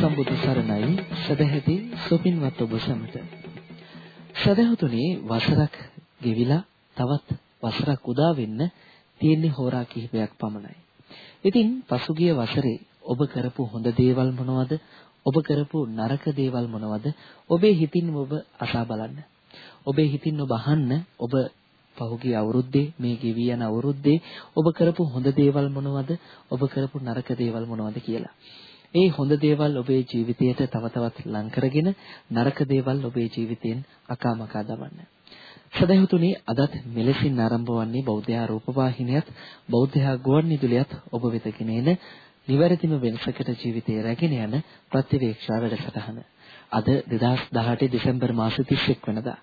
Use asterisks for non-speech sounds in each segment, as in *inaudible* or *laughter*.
සම්බුදු සරණයි සදැහැති සුපින්වත් ඔබ සැමට. සදැහතුනි වසරක් ගෙවිලා තවත් වසරක් උදා වෙන්න තියෙන්නේ හෝරා කිහිපයක් පමණයි. ඉතින් පසුගිය වසරේ ඔබ කරපු හොඳ දේවල් මොනවද? ඔබ කරපු නරක දේවල් මොනවද? ඔබේ හිතින් ඔබ අසා බලන්න. ඔබේ හිතින් ඔබ අහන්න ඔබ පහුගිය අවුරුද්දේ මේ ගෙවි යන අවුරුද්දේ ඔබ කරපු හොඳ දේවල් මොනවද? ඔබ කරපු නරක දේවල් මොනවද කියලා. ඒ හොඳ දේවල් ඔබේ ජීවිතයට තව තවත් ලං කරගෙන නරක දේවල් ඔබේ ජීවිතයෙන් අකාමකා දමන්න. සදහතුනි අදත් මෙලෙසින් ආරම්භ වන්නේ බෞද්ධ රූපවාහිනියත් බෞද්ධ ගුවන්විදුලියත් ඔබ වෙත ගෙනෙන නිවැරදිම වෙනසකට ජීවිතය රැගෙන යන ප්‍රතිවේක්ෂා වැඩසටහන. අද 2018 දෙසැම්බර් මාස 31 වෙනිදා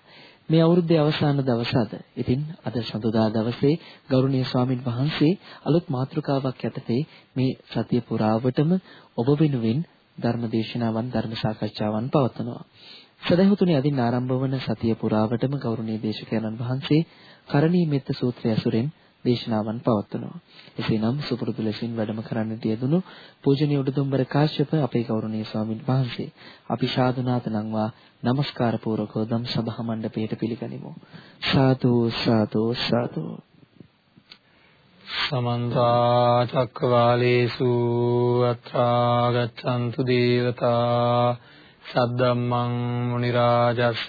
මේ අවුරුද්දේ අවසාන දවස අද. ඉතින් අද සඳුදා දවසේ ගෞරවනීය ස්වාමින් වහන්සේ අලුත් මාතෘකාවක් යටතේ මේ සතිය පුරාවටම ඔබ වෙනුවෙන් ධර්ම දේශනාවන් ධර්ම සාකච්ඡාවන් පවත්වනවා. සදහතුනි අදින් ආරම්භ වන සතිය පුරාවටම ගෞරවනීය දේශකයන්න් වහන්සේ කරණීය මෙත්ත සූත්‍රය ඇසුරෙන් දේශනාවන් පවත්වනවා. එසේනම් සුපුරුදු ලෙසින් වැඩම කරන්නට යෙදුණු පූජනීය උඩුදුම්බර කාශ්‍යප අපේ ගෞරවනීය ස්වාමින් වහන්සේ අපි සාදුනාත නම්වා নমස්කාර පූර්වකව ධම් සභා මණ්ඩපයට පිළිගනිමු. සාදු සාදු සාදු සමන්ත චක්කවාලේසු අත්‍රා ගච්ඡන්තු දේවතා සද්දම්මං මුනි රාජස්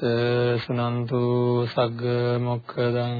සුනන්තු සග්ග මොක්ඛදං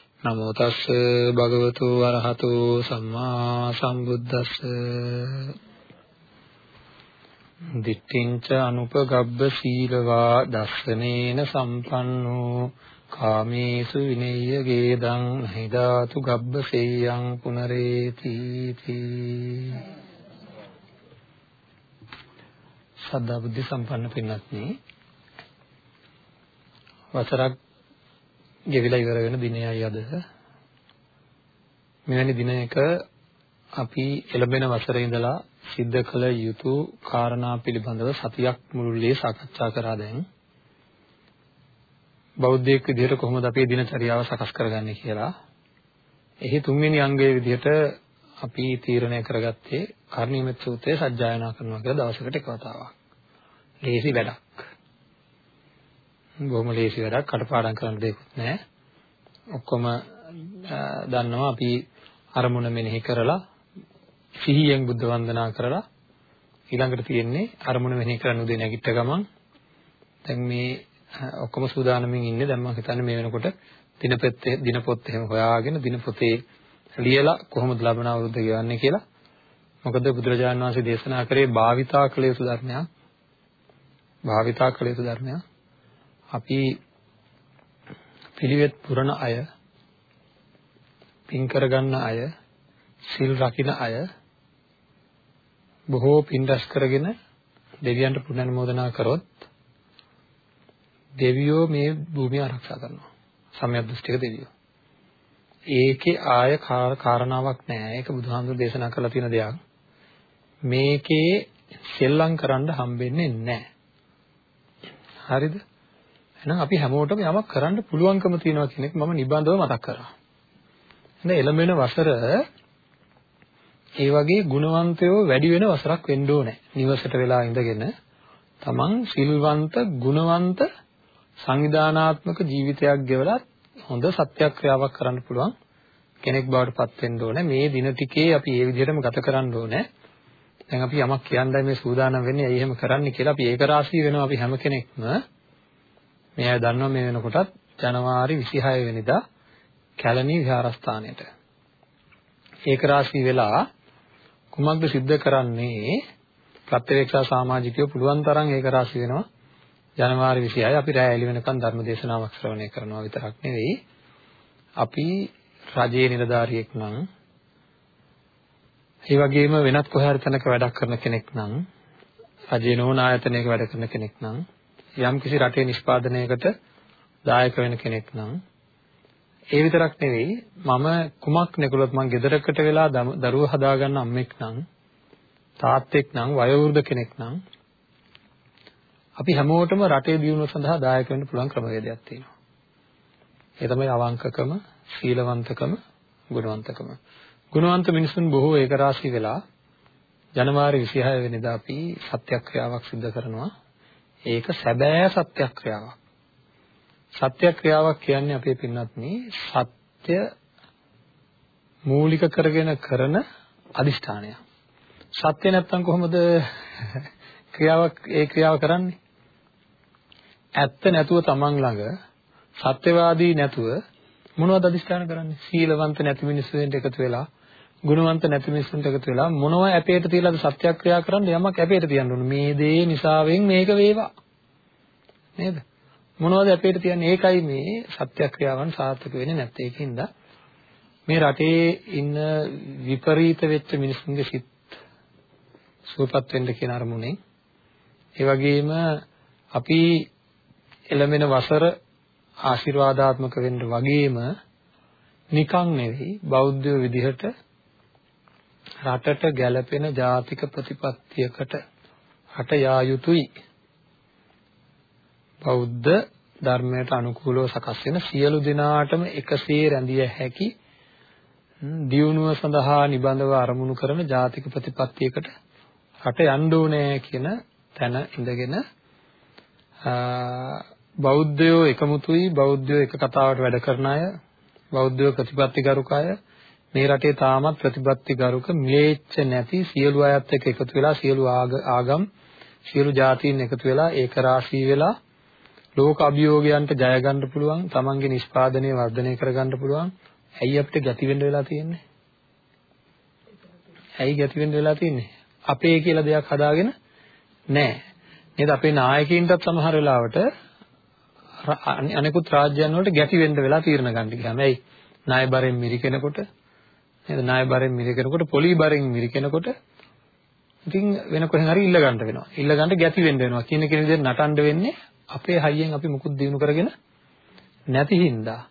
නමෝ තස්ස භගවතු වරහතෝ සම්මා සම්බුද්දස්ස. දිට්ඨින්ච අනුපගබ්බ සීලවා දස්සනේන සම්පන්නෝ. කාමේසු විනේය ගේදං හිදාතු ගබ්බ සේයං පුනරේති තී. සද්ධා බුද්ධ සම්පන්න පින්වත්නි වසරක් ගෙවිලා ඉවර වෙන දිනයයි අද. මෙවැනි දිනයක අපි එළඹෙන වසරේ ඉඳලා සිද්ධ කළ යුතු කාරණා පිළිබඳව සතියක් මුළුල්ලේ සාකච්ඡා කරා දැන්. බෞද්ධයෙක් විදිහට කොහොමද අපේ දිනචරියාව සකස් කරගන්නේ කියලා. එහි තුන්වෙනි අංගයේ විදිහට අපි තීරණය කරගත්තේ කර්ණීයමෙත් සූත්‍රය සජ්ජායනා කරනවා කියලා දවසකට එක වතාවක්. ලේසි වැඩක්. බොහොම ලේසි වැඩක්. කටපාඩම් කරන්න දෙයක්වත් නැහැ. ඔක්කොම දන්නවා අපි අරමුණ මෙනෙහි කරලා සිහියෙන් බුද්ධ වන්දනා කරලා ඊළඟට තියෙන්නේ අරමුණ මෙනෙහි කරන්න උදේ නැගිට ගමන්. දැන් මේ ඔක්කොම සූදානමින් ඉන්නේ. දැන් මම හිතන්නේ මේ වෙනකොට දිනපොත්තේ දිනපොත් එහෙම හොයාගෙන දිනපොතේ ලියලා කොහොමද ලබන අවුරුද්ද ගෙවන්නේ කියලා. මොකද බුදුරජාණන් වහන්සේ දේශනා කරේ භාවිතා කළ යුතු ධර්මයක්. භාවිතා කළ යුතු ධර්මයක්. අපි පිළිවෙත් පුරන අය පින් කරගන්න අය සිල් රකින්න අය බොහෝ පින් රැස් කරගෙන දෙවියන්ට පුණ්‍යානුමෝදනා කරොත් දෙවියෝ මේ භූමිය ආරක්ෂා කරනවා. සම්‍යක් දෘෂ්ටික දෙවියෝ. ඒකේ ආය කාරණාවක් නැහැ. ඒක බුදුහාමුදුරු දේශනා කරලා තියෙන දෙයක්. මේකේ සෙල්ලම් කරන්න හම්බෙන්නේ නැහැ. හරිද? එහෙනම් අපි හැමෝටම යමක් කරන්න පුළුවන්කම තියෙනවා කියන එක මම නිබඳව මතක් කරා. එහෙනම් එළඹෙන වසර ඒ වගේ ගුණවන්තයෝ වැඩි වෙන වසරක් වෙන්න ඕනේ. නිවසට වෙලා ඉඳගෙන තමන් සිල්වන්ත, ගුණවන්ත, සංවිධානාත්මක ජීවිතයක් ගෙවලා හොඳ සත්‍යක්‍රියාවක් කරන්න පුළුවන් කෙනෙක් බවට පත් වෙන්න ඕනේ. මේ දින ටිකේ අපි ඒ විදිහටම ගත කරන්න ඕනේ. දැන් අපි යමක් කියන්නයි මේ සූදානම් වෙන්නේ. ඇයි එහෙම කරන්නේ කියලා අපි ඒක රාශී වෙනවා අපි හැම කෙනෙක්ම. මේ අය දන්නවා මේ වෙනකොටත් ජනවාරි 26 වෙනිදා කැලණි විහාරස්ථානයට. ඒක රාශී වෙලා කුමක්ද සිද්ධ කරන්නේ? ප්‍රත්‍යවේක්ෂා සමාජිකයෝ පුළුවන් තරම් ඒක රාශී වෙනවා. ජනවාරි 26 අපි රැය එළි වෙනකන් ධර්ම දේශනාවක් ශ්‍රවණය කරනවා විතරක් නෙවෙයි. අපි රජයේ නිලධාරියෙක් නම් ඒ වගේම වෙනත් කොහේ හරි තැනක වැඩක් කරන කෙනෙක් නම් රජේ නෝන ආයතනයක වැඩ කරන කෙනෙක් නම් යම් කිසි රටේ නිෂ්පාදනයකට දායක වෙන කෙනෙක් නම් ඒ විතරක් නෙවෙයි මම කුමක් නෙකුලත් මං ගෙදරකට වෙලා දරුවෝ හදාගන්න අම්මෙක් නම් තාත්තෙක් නම් වයෝවෘද්ධ කෙනෙක් නම් අපි හැමෝටම රටේ දියුණුව සඳහා දායක වෙන්න පුළුවන් ක්‍රමවේදයක් තියෙනවා. ඒ තමයි අවංකකම, සීලවන්තකම, ගුණවන්තකම. ගුණවන්ත මිනිසුන් බොහෝ ඒකරාශී වෙලා ජනවාරි 26 වෙනිදා අපි සත්‍යක්‍රියාවක් සිදු කරනවා. ඒක සැබෑ සත්‍යක්‍රියාවක්. සත්‍යක්‍රියාවක් කියන්නේ අපේ පින්වත්නි සත්‍ය මූලික කරගෙන කරන අදිෂ්ඨානය. සත්‍ය නැත්තම් කොහොමද ක්‍රියාවක් ඒ ක්‍රියාව කරන්නේ? ඇත්ත නැතුව තමන් ළඟ සත්‍යවාදී නැතුව මොනවද අදිෂ්ඨාන කරන්නේ? සීලවන්ත නැති මිනිස්සුන්ට එකතු වෙලා, ගුණවන්ත නැති මිනිස්සුන්ට එකතු වෙලා මොනව ඇපේට තියලාද සත්‍යක්‍රියා කරන්න යමක් ඇපේට තියන්න ඕන. මේ දේ නිසාවෙන් මේක වේවා. නේද? මොනවද අපේට තියන්නේ ඒකයි මේ සත්‍යක්‍රියාවන් සාර්ථක වෙන්නේ නැත්තේ ඒකින්ද මේ රටේ ඉන්න විපරීත වෙච්ච මිනිස්සුන්ගේ සිත් සුවපත් වෙන්න කියන අරමුණෙන් ඒ වගේම අපි එළමෙන වසර ආශිර්වාදාත්මක වෙන්න වගේම නිකන් නෙවෙයි බෞද්ධ විදිහට රටට ගැළපෙන ජාතික ප්‍රතිපත්තියකට රට යා යුතුයි. බෞද්ධ ධර්මයට අනුකූලව සකස් වෙන සියලු දෙනාටම එකසේ රැඳිය හැකි දියුණුව සඳහා නිබඳව අරමුණු කරන ජාතික ප්‍රතිපත්තියකට රට යන්න ඕනේ කියන තැන ඉඳගෙන බෞද්ධයෝ එකමුතුයි. බෞද්ධයෝ එක කතාවට වැඩ කරන අය බෞද්ධයෝ ප්‍රතිපත්තිගරුක අය මේ රටේ තාමත් ප්‍රතිපත්තිගරුක මිලේච්ඡ නැති සියලු අයත් එක්ක එකතු වෙලා සියලු ආගම් සියලු ජාතීන් එකතු වෙලා ඒක රාශී වෙලා ලෝක අභියෝගයන්ට ජය ගන්න පුළුවන්, තමන්ගේ නිෂ්පාදනය වර්ධනය කර ගන්න පුළුවන්. ඇයි අපිට ගැති වෙන්න වෙලා තියෙන්නේ? ඇයි ගැති වෙන්න වෙලා තියෙන්නේ? අපේ කියලා දෙයක් හදාගෙන නැහැ. නේද? අපේ නායකයින්ටත් සමහර වෙලාවට අනෙකුත් රාජ්‍යයන් වලට ගැති වෙන්න වෙලා තීරණ ගන්න ගියාම. ඇයි? ණය බරෙන් මිරිකෙනකොට නේද? ණය බරෙන් මිරිකෙනකොට පොලි බරෙන් මිරිකෙනකොට ඉතින් වෙන කොහෙන් හරි ඉල්ල ගන්න වෙනවා. ඉල්ල ගන්න ගැති වෙන්න වෙනවා. කියන කෙනෙක් විදිහට නටන්න වෙන්නේ අපේ හයියෙන් අපි මුකුත් දිනු කරගෙන නැති හින්දා.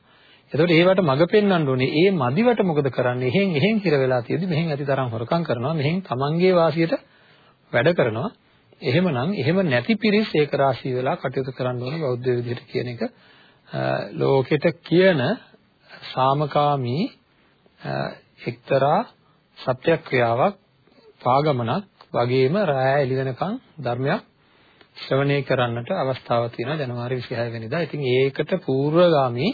එතකොට ඒවට මඟ පෙන්වන්න ඕනේ. ඒ මදිවට මොකද කරන්නේ? එහෙන් එහෙන් හිර වෙලා තියෙදි මෙහෙන් ඇති තරම් හොරකම් කරනවා. මෙහෙන් තමන්ගේ වාසියට වැඩ කරනවා. එහෙමනම් එහෙම නැති පිරිස් ඒක රාශී වෙලා කටයුතු කරන්න ඕන බෞද්ධ විදිහට කියන එක ලෝකෙට කියන සාමකාමී එක්තරා සත්‍යක්‍රියාවක් පාගමනක් වගේම රාය එළි වෙනකන් ධර්මයක් ශ්‍රවණය කරන්නට අවස්ථාවක් තියෙනවා ජනවාරි 26 වෙනිදා. ඉතින් ඒකට පූර්වගාමී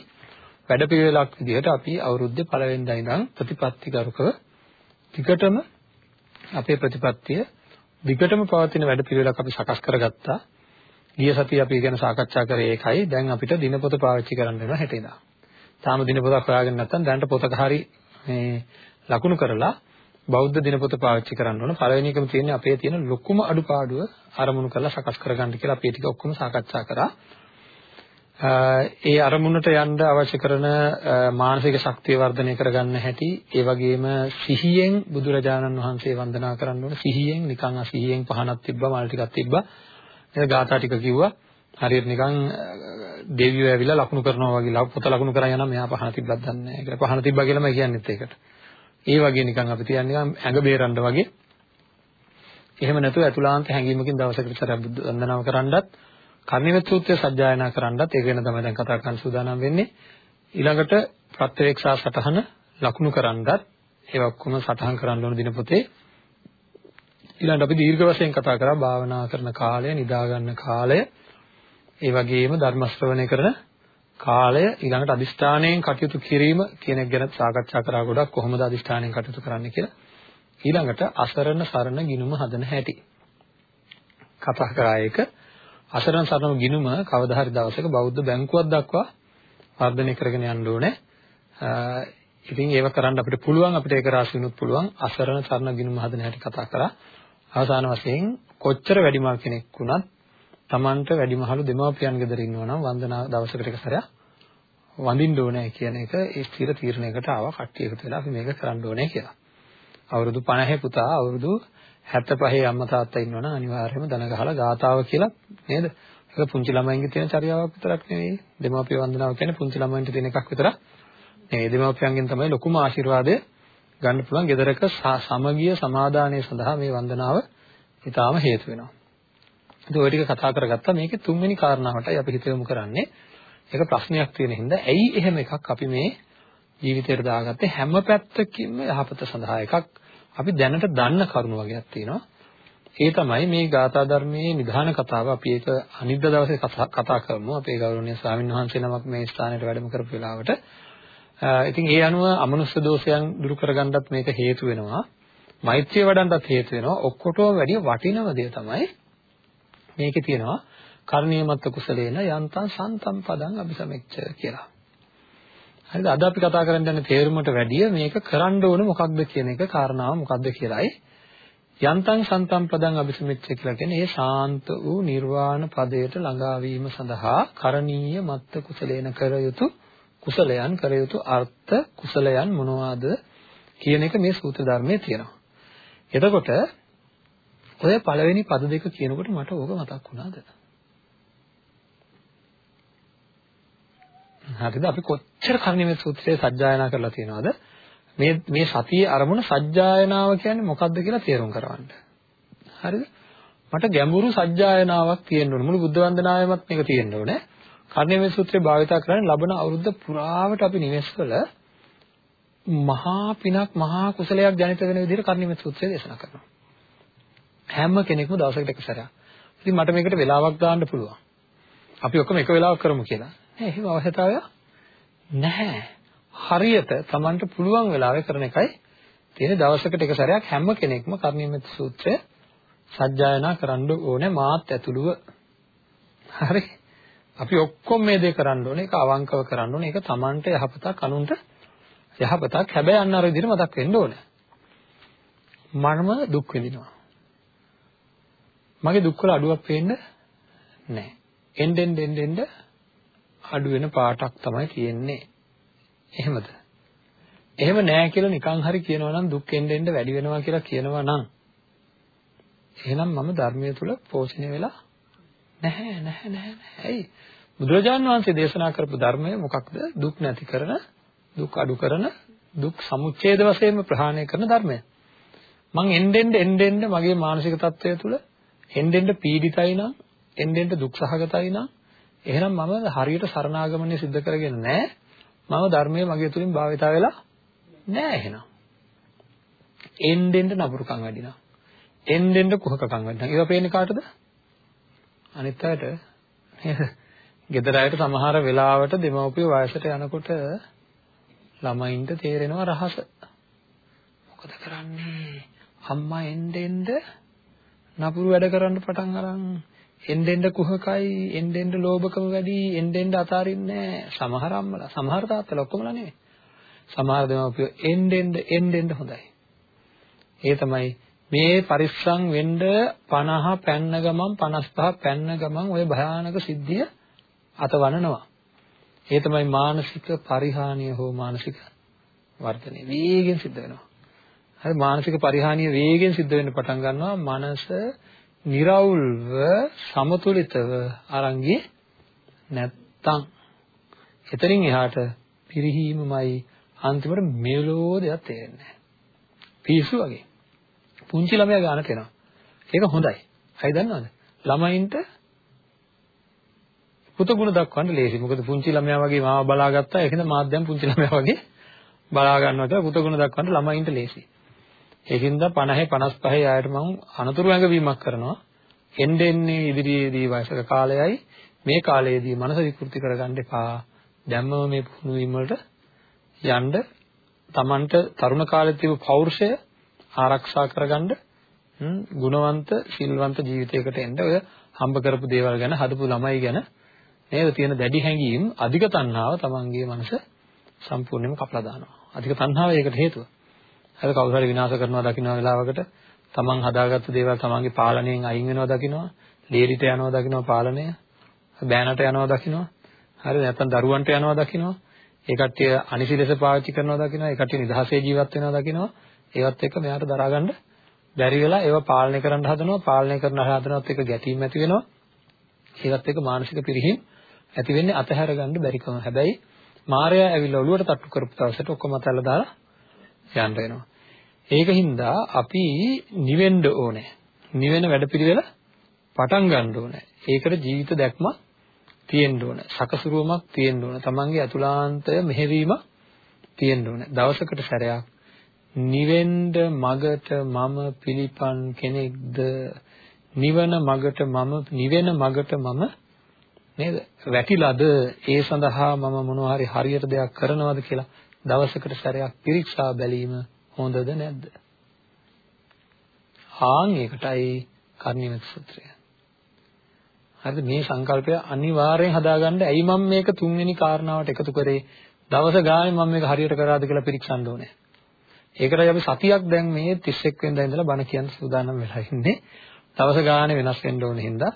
වැඩපිළිවෙලක් විදිහට අපි අවුරුද්දේ පළවෙනිදා ඉඳන් ප්‍රතිපත්තිගරුකව ටිකටම අපේ ප්‍රතිපත්තිය දිගටම පවතින වැඩපිළිවෙලක් අපි සකස් කරගත්තා. ගිය සතියේ අපි ගැන සාකච්ඡා කරේ ඒකයි. දැන් අපිට දිනපොත පාවිච්චි කරන්න වෙනවා හෙටේදා. තාම දිනපොතක් හොයාගෙන නැත්නම් දැනට පොතක හරි මේ ලකුණු කරලා බෞද්ධ දිනපොත පාවිච්චි කරන්න ඕන. පළවෙනි එකම තියෙන්නේ අපේ තියෙන ලොකුම අඩුපාඩුව අරමුණු කරලා සකස් කරගන්න කියලා අපි ටික ඔක්කොම සාකච්ඡා කරා. ඒ අරමුණට යන්න අවශ්‍ය කරන මානසික ශක්තිය වර්ධනය කරගන්න හැටි ඒ වගේම සිහියෙන් බුදුරජාණන් වහන්සේ වන්දනා කරන්න ඕන සිහියෙන් නිකන් අසිහියෙන් පහනක් තිබ්බා මල් ටිකක් තිබ්බා නේද ගාථා ටික කිව්වා හරියට නිකන් දෙවියෝ ඇවිල්ලා ලකුණු කරනවා වගේ පොත ලකුණු කරා යනවා මෙහා පහන තිබ්බත් දන්නේ නැහැ කියලා පහන තිබ්බා කියලාම කියන්නේත් ඒකට ඒ වගේ නිකන් අපි තියන්නේ ඇඟ බේරන්න වගේ. එහෙම නැතුව අතුලාන්ත හැඟීමකින් දවසකට සැරයක් බුද්ධ වන්දනාව කරන්නත්, කර්ණිමෙත් සූත්‍රය සජ්ජායනා කරන්නත් ඒක වෙන තමයි දැන් කතා කරන්න සූදානම් වෙන්නේ. ඊළඟට ප්‍රත්‍යවේක්ෂා සටහන ලකුණු කරන්නත් ඒවා ඔක්කොම සටහන් කරන්න ඕන දින පොතේ. ඊළඟට අපි දීර්ඝ වශයෙන් කතා කරා භාවනා කරන කාලය, නිදා ගන්න කාලය, ඒ වගේම ධර්ම ශ්‍රවණය කරන කාලය ඊළඟට අදිෂ්ඨානයෙන් කටයුතු කිරීම කියන එක ගැන සාකච්ඡා කරා ගොඩක් කොහොමද අදිෂ්ඨානයෙන් කටයුතු කරන්න කියලා. ඊළඟට අසරණ සරණ ගිනුම හදන හැටි. කතා කරා ඒක අසරණ සරණ ගිනුම කවදා හරි දවසක බෞද්ධ බැංකුවක් දක්වා වර්ධනය කරගෙන යන්න ඕනේ. ඉතින් ඒව කරන්න අපිට පුළුවන් අපිට ඒක රාශි වෙනුත් පුළුවන් අසරණ සරණ ගිනුම හදන හැටි කතා කරා. අවසාන වශයෙන් කොච්චර වැඩිමල් කෙනෙක් වුණත් Tamanට වැඩිමහලු දෙමාපියන් ගෙදර ඉන්නවා නම් වන්දනා දවසකට එක සැරයක් වඳින්න ඕනේ කියන එක ඒ ස්ථිර තීරණයකට ආවා කට්ටිය එකතු වෙලා අපි මේක කරන්න ඕනේ කියලා. අවුරුදු 50 පුතා අවුරුදු 75 අම්මා තාත්තා ඉන්නවනම් අනිවාර්යයෙන්ම දන ගහලා ගාතාව කියලා නේද? ඒක පුංචි ළමයින්ගේ තියෙන චර්යාවක් විතරක් නෙවෙයි. දෙමාපිය වන්දනාව කියන්නේ පුංචි ළමයින්ට තියෙන එකක් විතරක් නෙවෙයි. දෙමාපියන්ගෙන් තමයි ලොකුම ආශිර්වාදය ගන්න පුළුවන්. ගෙදරක සමගිය සමාදානය සඳහා මේ වන්දනාව ඊටාම හේතු වෙනවා. ඉතින් ওই ටික කතා කරගත්තා. මේකේ තුන්වෙනි කාරණාවටයි අපි හිත යොමු කරන්නේ. ඒක ප්‍රශ්නයක් තියෙන හින්දා ඇයි එහෙම එකක් අපි මේ ජීවිතයට දාගත්තේ හැම පැත්තකින්ම යහපත සඳහා එකක් අපි දැනට දන්න කරුණු වගේක් තියෙනවා. ඒ තමයි මේ ගාථා ධර්මයේ නිධාන කතාව අපි ඒක අනිද්දා දවසේ කතා කරමු. අපේ ගෞරවනීය ස්වාමීන් වහන්සේ නමක් මේ ස්ථානයට වැඩම කරපු වෙලාවට. ඉතින් ඒ අනුව අමනුෂ්‍ය දෝෂයන් දුරු කරගන්නත් මේක හේතු වෙනවා. මෛත්‍රිය වඩන්නත් හේතු වෙනවා. ඔක්කොටම වැඩිය වටිනම දේ තමයි මේකේ තියෙනවා කර්ණීයමත්ත කුසලේන යන්තං සන්තම් පදං අபிසමෙච්ච කියලා. හරිද? අද අපි කතා කරන්න යන තේරුමට වැඩිය මේක කරන්න ඕන මොකක්ද කියන එක කාරණාව මොකක්ද කියලායි යන්තං සන්තම් පදං අபிසමෙච්ච කියලා කියන්නේ ඒ ශාන්ත වූ නිර්වාණ පදයට ළඟා වීම සඳහා කරණීය මත්ත කුසලේන කර යුතු කුසලයන් කර යුතු අර්ථ කුසලයන් මොනවාද කියන එක මේ සූත්‍ර ධර්මයේ තියෙනවා. එතකොට ඔය පළවෙනි පද දෙක කියනකොට මට ඕක මතක් වුණාද? හරිද? අපි කොච්චර කර්ණීය සූත්‍රයේ සජ්ජායනා කරලා තියෙනවද? මේ මේ සතියේ අරමුණ සජ්ජායනාව කියන්නේ මොකක්ද කියලා තේරුම් කරවන්න. හරිද? මට ගැඹුරු සජ්ජායනාවක් තියෙන්න ඕනේ. මුළු බුද්ධ වන්දනාවෙමත් මේක තියෙන්න ඕනේ. කර්ණීය සූත්‍රය භාවිතා කරන්නේ ලබන අවුරුද්ද පුරාවට අපි නිවෙස්වල මහා පිනක් මහා කුසලයක් ජනිත වෙන විදිහට කර්ණීය සූත්‍රය දේශනා කරනවා. හැම කෙනෙක්ම දවසකට එක සැරයක්. ඉතින් මට මේකට වෙලාවක් දාන්න පුළුවන්. අපි ඔක්කොම එක වෙලාවක් කරමු කියලා. නෑ එහෙම අවශ්‍යතාවයක් නැහැ. හරියට Tamanට පුළුවන් වෙලාවෙ කරන එකයි තියෙන දවසකට එක සැරයක් හැම කෙනෙක්ම කර්ණීයමෙත් සූත්‍රය සජ්ජායනා කරන්න ඕනේ මාත් ඇතුළුව. හරි. අපි ඔක්කොම මේ දේ කරන්න ඕනේ. ඒක අවංකව කරන්න ඕනේ. ඒක Tamanට යහපතක් අනුන්ට යහපතක්. හැබැයි අන්න අර විදිහට මතක් වෙන්න ඕනේ. මනම දුක් විඳිනවා. මගේ දුක් වල අඩුවක් පේන්න නැහැ. එන්න එන්න එන්න අඩු වෙන පාටක් තමයි තියෙන්නේ. එහෙමද? එහෙම නෑ කියලා නිකන් හරි කියනවා නම් දුක් එන්න එන්න වැඩි වෙනවා කියලා කියනවා නම් එහෙනම් මම ධර්මයේ තුල පෝෂණය වෙලා නැහැ නැහැ නැහැ ඇයි බුදුරජාන් වහන්සේ දේශනා කරපු ධර්මය මොකක්ද දුක් නැති කරන දුක් අඩු කරන දුක් සමුච්ඡේද වශයෙන්ම ප්‍රහාණය කරන ධර්මය මං එන්නෙන් එන්නෙන් මගේ මානසික තත්වය තුල එන්නෙන් පීඩිතයි නම් එන්නෙන් දුක් සහගතයි නම් එහෙනම් මම හරියට සරණාගමනය සිද්ධ කරගෙන නැහැ. මම ධර්මයේ මගේ තුලින් භාවිතා වෙලා නැහැ එහෙනම්. එන්නෙන්ද නපුරුකම් වැඩිනවා. එන්නෙන්ද කුහකකම් වැඩිනවා. ඒවා පේන්නේ කාටද? අනිත් අයට නේද? *laughs* ගෙදර අයට සමහර වෙලාවට දෙමව්පිය වයසට යනකොට ළමයින්ට තේරෙනවා රහස. මොකද කරන්නේ? අම්මා එන්නෙන්ද නපුරු වැඩ කරන්න පටන් අරන් එන්න එන්න කුහකයි එන්න එන්න ලෝභකම වැඩි එන්න එන්න අතාරින්නේ සමහර අම්මලා සමහර තාත්තලා ඔක්කොමලා නෙවෙයි. සමහර දෙමව්පියෝ එන්න එන්න එන්න එන්න හොඳයි. ඒ තමයි මේ පරිස්සම් වෙන්න 50 පැන්න ගමන් 55 පැන්න ගමන් ওই භයානක සිද්ධිය අතවනනවා. ඒ තමයි මානසික පරිහානිය හෝ මානසික වර්ධනය. වේගෙන් සිද්ධ වෙනවා. හරි මානසික පරිහානිය වේගෙන් සිද්ධ වෙන්න පටන් ගන්නවා මනස निराවුල්ව සමතුලිතව අරන් ගියේ නැත්තම් එතනින් එහාට පිරිහීමමයි අන්තිමට මෙලෝ දෙයක් තේරෙන්නේ නැහැ. පිස්සු වගේ. පුංචි ළමයා ගන්නට එනවා. ඒක හොඳයි. අය දන්නවද? ළමයින්ට පුතගුණ දක්වන්න ලේසි. මොකද පුංචි ළමයා වගේ මාව බලාගත්තා. ඒකද මාත් දැන් පුංචි ළමයා වගේ බලා ගන්නවා කියලා පුතගුණ දක්වන්න ළමයින්ට ලේසි. ඒකින්ද 50 55 ආයට මම අනතුරු ඇඟවීමක් කරනවා. එන්න එන්නේ ඉදිරියේදී වයසක කාලයයි මේ කාලයේදී මනස විකෘති කරගන්න එපා. දැම්මම මේ පුහුණු වීම වලට යන්න Tamanට තරුණ කාලේ තිබු පෞරුෂය ආරක්ෂා කරගන්න ගුණවන්ත සිල්වන්ත ජීවිතයකට එන්න ඔය හම්බ කරපු දේවල් ගැන හදපු ළමයි ගැන නේද තියෙන දැඩි හැඟීම් අධික තණ්හාව Tamanගේ මනස සම්පූර්ණයෙන්ම කපලා දානවා. අධික තණ්හාව ඒකට හේතුව. හරි කවුරු හරි විනාශ කරනවා දකින්න වෙලාවකට තමන් හදාගත්ත දේවල් තමන්ගේ පාලනයෙන් අයින් වෙනවා දකින්නවා ලේරිට යනවා දකින්නවා පාලනය බෑනට යනවා දකින්නවා හරි නැත්නම් දරුවන්ට යනවා දකින්නවා ඒ කට්ටිය අනිසි ලෙස පාවිච්චි කරනවා දකින්නවා ඒ කට්ටිය නිදහසේ ජීවත් වෙනවා දකින්නවා ඒවත් එක්ක මෙයාට දරාගන්න බැරි වෙලා ඒවා පාලනය කරන්න හදනවා පාලනය කරන හදනවත් එක්ක ගැටීම් ඇති වෙනවා ඒකත් එක්ක මානසික පිරිහීම් ඇති වෙන්නේ අතහැර ගන්න බැරිකම. හැබැයි මායя ඇවිල්ලා ඔළුවට තට්ටු කරපු දවසට ඔක්කොම අතල්ලා දාලා යන්න වෙනවා. ඒකින්ද අපි නිවෙන්න ඕනේ. නිවෙන වැඩපිළිවෙල පටන් ගන්න ඕනේ. ඒකට ජීවිත දැක්මක් තියෙන්න ඕන. සකසුරුවමක් තියෙන්න ඕන. තමන්ගේ අතුලාන්තය මෙහෙවීමක් තියෙන්න ඕන. දවසකට සැරයක් නිවෙන්න මගට මම පිළිපන් කෙනෙක්ද නිවන මගට මම නිවෙන මගට මම නේද වැටිලාද ඒ සඳහා මම මොනවා හරි හරියට දෙයක් කරනවද කියලා දවසකට සැරයක් පිරික්සා බැලීම හොඳද නැද්ද? ආන් ඒකටයි කර්ණිමෙත් සූත්‍රය. හරිද? මේ සංකල්පය අනිවාර්යෙන් හදාගන්න. ඇයි මම මේක තුන්වෙනි කාරණාවට එකතු කරේ? දවස ගානේ මම මේක හරියට කරාද කියලා පිරික්සන්න ඕනේ. ඒකටයි අපි සතියක් දැන් මේ 31 වෙනිදා ඉඳලා බණ කියන්න සූදානම් වෙලා ඉන්නේ. දවස ගානේ වෙනස් වෙන්න ඕන හින්දා.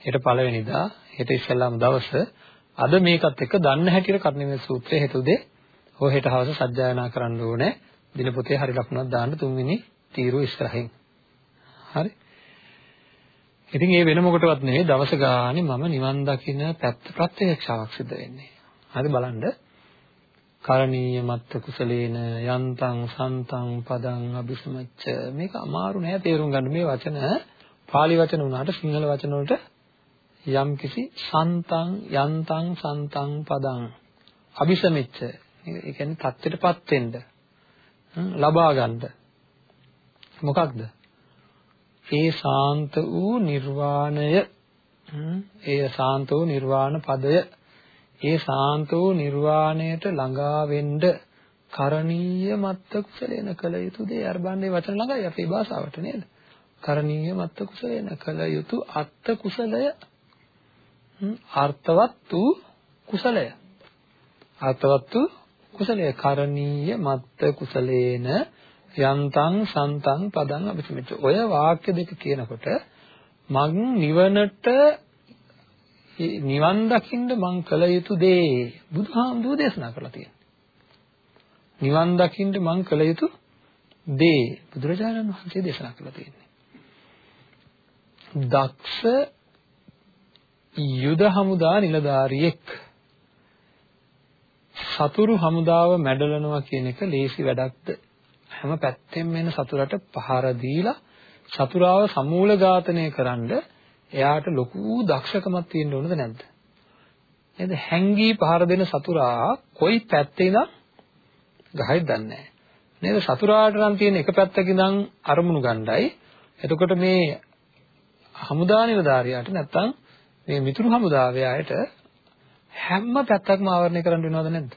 හෙට පළවෙනිදා. හෙට ඉස්සෙල්ලාම දවස. අද මේකත් එක්ක දන්න හැටියට කර්ණිමේ සූත්‍රය හෙට උදේ හෝ හෙට හවස සජ්ජායනා කරන්න ඕනේ. දිනපොතේ හරි ලකුණක් දාන්න තුන්වෙනි තීරුව ඉස්සරහින්. හරි. ඉතින් ඒ වෙන මොකටවත් නෙවෙයි දවස ගානේ මම නිවන් දකින්න පැත්ත ප්‍රත්‍යක්ෂාවක් සිද්ධ වෙන්නේ. හරි බලන්න. කරණීය මත්ත කුසලේන යන්තං සන්තං පදං අபிසමච්ච මේක අමාරු නෑ තේරුම් ගන්න. මේ වචන pāli වචන වුණාට සිංහල වචන වලට යම් කිසි සන්තං යන්තං සන්තං පදං අபிසමෙච්ච ඒ කියන්නේ தත්ත්වයටපත් වෙන්න ලබා ගන්න. මොකක්ද? ඒ සාන්ත වූ නිර්වාණය ඒ සාන්ත වූ නිර්වාණ පදය ඒ සාන්ත වූ නිර්වාණයට ළඟා වෙන්න කරණීය මත්ත කුසලේන කළ යුතු දේ. අර බන්නේ වචන ළඟයි අපේ භාෂාවට නේද? කරණීය මත්ත කුසලේන කළ යුතු අත්ත කුසලය අර්ථවත් වූ කුසලය. අර්ථවත් වූ කුසලය කරණීය මත්ත කුසලේන යන්තං සන්තං පදං අபிසමිච්ච ඔය වාක්‍ය දෙක කියනකොට මං නිවනට නිවන් දකින්න මං කළ යුතු දේ බුදුහාමුදුරුවෝ දේශනා කරලා තියෙනවා. නිවන් දකින්න මං කළ යුතු දේ බුදුරජාණන් වහන්සේ දේශනා කරලා තියෙන්නේ. දක්ෂ යුද හමුදා නිලධාරියෙක් සතුරු හමුදාව මැඩලනවා කියන එක ලේසි වැඩක්ද? හැම පැත්තෙම එන සතුරට පහර දීලා සතුරාව සමූල ඝාතනය කරන්න එයාට ලොකු දක්ෂකමක් තියෙන්න ඕනද නැද්ද? නේද? හැංගී පහර දෙන සතුරා කොයි පැත්තේ ඉඳන්? ගහයිද දන්නේ නේද? සතුරාට නම් තියෙන එක පැත්තක ඉඳන් අරමුණු ගණ්ඩායි. එතකොට මේ හමුදා නිලධාරියාට නැත්තම් මේ මිතුරු හමුදාවේ අයට හැම පැත්තක්ම ආවරණය කරන්න වෙනවද නැද්ද?